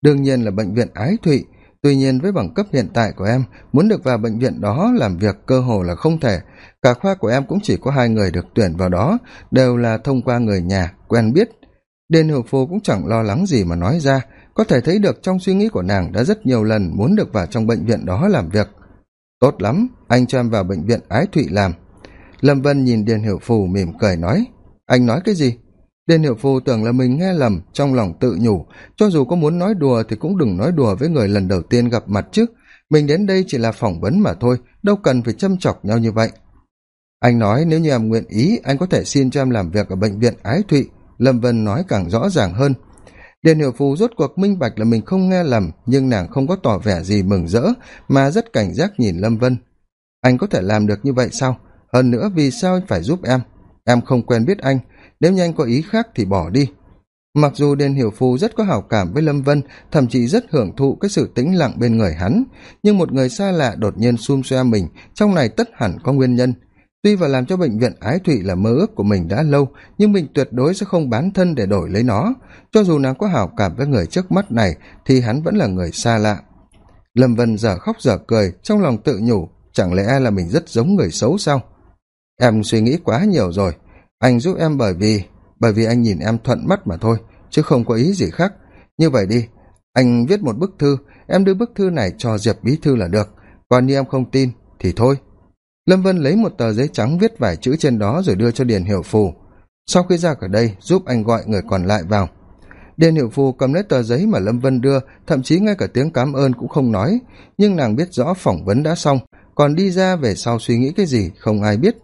đương nhiên là bệnh viện ái thụy. Tuy nhiên với bằng cấp hiện tại của em, muốn được vào bệnh viện đó làm việc cơ hồ là không thể. Cả khoa của em cũng chỉ có hai người được tuyển vào đó, đều là thông qua người nhà, quen biết. Đền hữu phù cũng chẳng lo lắng gì mà nói ra. Có thể thấy được trong suy nghĩ của nàng đã rất nhiều lần muốn được vào trong bệnh viện đó làm việc. Tốt lắm, anh cho em vào bệnh viện ái thụy làm. Lâm vân nhìn điền hiểu phù mỉm cười nói, anh nói cái gì? Điền hiệu phù tưởng là mình nghe lầm, trong lòng tự nhủ. Cho dù có muốn nói đùa thì cũng đừng nói đùa với người lần đầu tiên gặp mặt chứ. Mình đến đây chỉ là phỏng vấn mà thôi, đâu cần phải châm chọc nhau như vậy. Anh nói nếu như em nguyện ý, anh có thể xin cho em làm việc ở bệnh viện ái thụy. Lâm vân nói càng rõ ràng hơn. Điền hiệu phù rốt cuộc minh bạch là mình không nghe lầm, nhưng nàng không có tỏ vẻ gì mừng rỡ, mà rất cảnh giác nhìn lâm vân. Anh có thể làm được như vậy sao? Hơn nữa vì sao anh phải giúp em? Em không quen biết anh nếu như anh có ý khác thì bỏ đi. Mặc dù đền hiểu phù rất có hảo cảm với lâm vân, thậm chí rất hưởng thụ cái sự tĩnh lặng bên người hắn, nhưng một người xa lạ đột nhiên xum xoe mình, trong này tất hẳn có nguyên nhân. Tuy và làm cho bệnh viện ái thụy là mơ ước của mình đã lâu, nhưng mình tuyệt đối sẽ không bán thân để đổi lấy nó. Cho dù nàng có hảo cảm với người trước mắt này, thì hắn vẫn là người xa lạ. Lâm vân dở khóc dở cười, trong lòng tự nhủ, chẳng lẽ là mình rất giống người xấu sao? Em suy nghĩ quá nhiều rồi anh giúp em bởi vì bởi vì anh nhìn em thuận mắt mà thôi, chứ không có ý gì khác. Như vậy đi, anh viết một bức thư, em đưa bức thư này cho diệp bí thư là được. Còn như em không tin, thì thôi. Lâm vân lấy một tờ giấy trắng viết vài chữ trên đó rồi đưa cho điền hiểu phù. Sau khi ra khỏi đây, giúp anh gọi người còn lại vào. Điền hiểu phù cầm lấy tờ giấy mà lâm vân đưa, thậm chí ngay cả tiếng cám ơn cũng không nói. Nhưng nàng biết rõ phỏng vấn đã xong, còn đi ra về sau suy nghĩ cái gì, không ai biết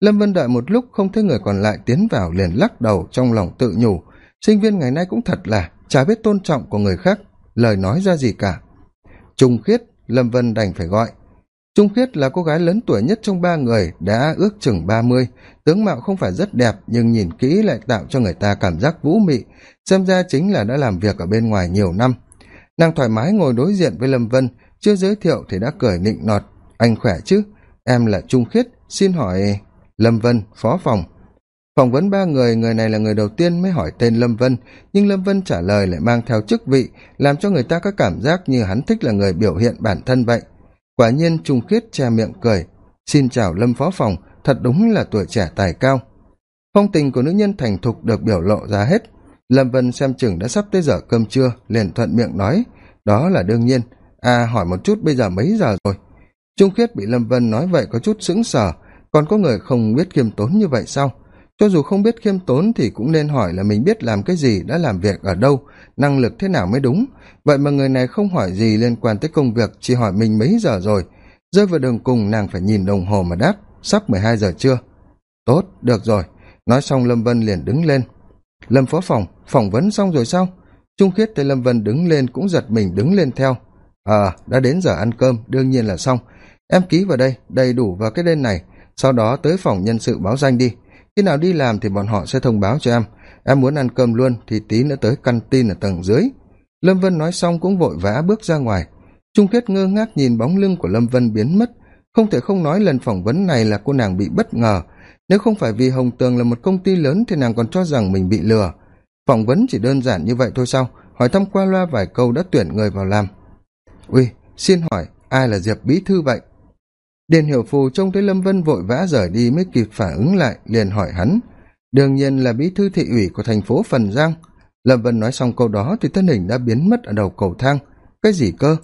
lâm vân đợi một lúc không thấy người còn lại tiến vào liền lắc đầu trong lòng tự nhủ. Sinh viên ngày nay cũng thật là chả biết tôn trọng của người khác, lời nói ra gì cả. Trung khiết, lâm vân đành phải gọi. Trung khiết là cô gái lớn tuổi nhất trong ba người, đã ước chừng ba mươi. Tướng mạo không phải rất đẹp, nhưng nhìn kỹ lại tạo cho người ta cảm giác vũ mị, xem ra chính là đã làm việc ở bên ngoài nhiều năm. Nàng thoải mái ngồi đối diện với lâm vân, chưa giới thiệu thì đã cười nịnh nọt. Anh khỏe chứ? Em là trung khiết, xin hỏi lâm vân, phó phòng. Phỏng vấn ba người người này là người đầu tiên mới hỏi tên lâm vân, nhưng lâm vân trả lời lại mang theo chức vị, làm cho người ta có cảm giác như hắn thích là người biểu hiện bản thân vậy. Quả nhiên, trung khiết che miệng cười. Xin chào lâm phó phòng, thật đúng là tuổi trẻ tài cao. Phong tình của nữ nhân thành thục được biểu lộ ra hết. Lâm vân xem chừng đã sắp tới giờ cơm trưa, liền thuận miệng nói, đó là đương nhiên. À hỏi một chút bây giờ mấy giờ rồi? Trung khiết bị lâm vân nói vậy có chút sững sờ còn có người không biết khiêm tốn như vậy sao? Cho dù không biết khiêm tốn thì cũng nên hỏi là mình biết làm cái gì, đã làm việc ở đâu, năng lực thế nào mới đúng. Vậy mà người này không hỏi gì liên quan tới công việc, chỉ hỏi mình mấy giờ rồi. Rơi vào đường cùng, nàng phải nhìn đồng hồ mà đáp, sắp mười hai giờ chưa tốt, được rồi. Nói xong lâm vân liền đứng lên. Lâm phó phòng, phỏng vấn xong rồi sao? Trung khiết thấy lâm vân đứng lên cũng giật mình đứng lên theo. Ờ đã đến giờ ăn cơm, đương nhiên là xong. Em ký vào đây, đầy đủ vào cái tên này sau đó tới phòng nhân sự báo danh đi. Khi nào đi làm thì bọn họ sẽ thông báo cho em. Em muốn ăn cơm luôn thì tí nữa tới căn tin ở tầng dưới. Lâm vân nói xong cũng vội vã bước ra ngoài. Trung khiết ngơ ngác nhìn bóng lưng của lâm vân biến mất. Không thể không nói lần phỏng vấn này là cô nàng bị bất ngờ. Nếu không phải vì hồng tường là một công ty lớn thì nàng còn cho rằng mình bị lừa. Phỏng vấn chỉ đơn giản như vậy thôi sao? Hỏi thăm qua loa vài câu đã tuyển người vào làm. Uy, xin hỏi, ai là diệp bí thư vậy? Điền hiểu phù trông thấy lâm vân vội vã rời đi mới kịp phản ứng lại, liền hỏi hắn. Đương nhiên là bí thư thị ủy của thành phố phần giang. Lâm vân nói xong câu đó thì thân hình đã biến mất ở đầu cầu thang. Cái gì cơ?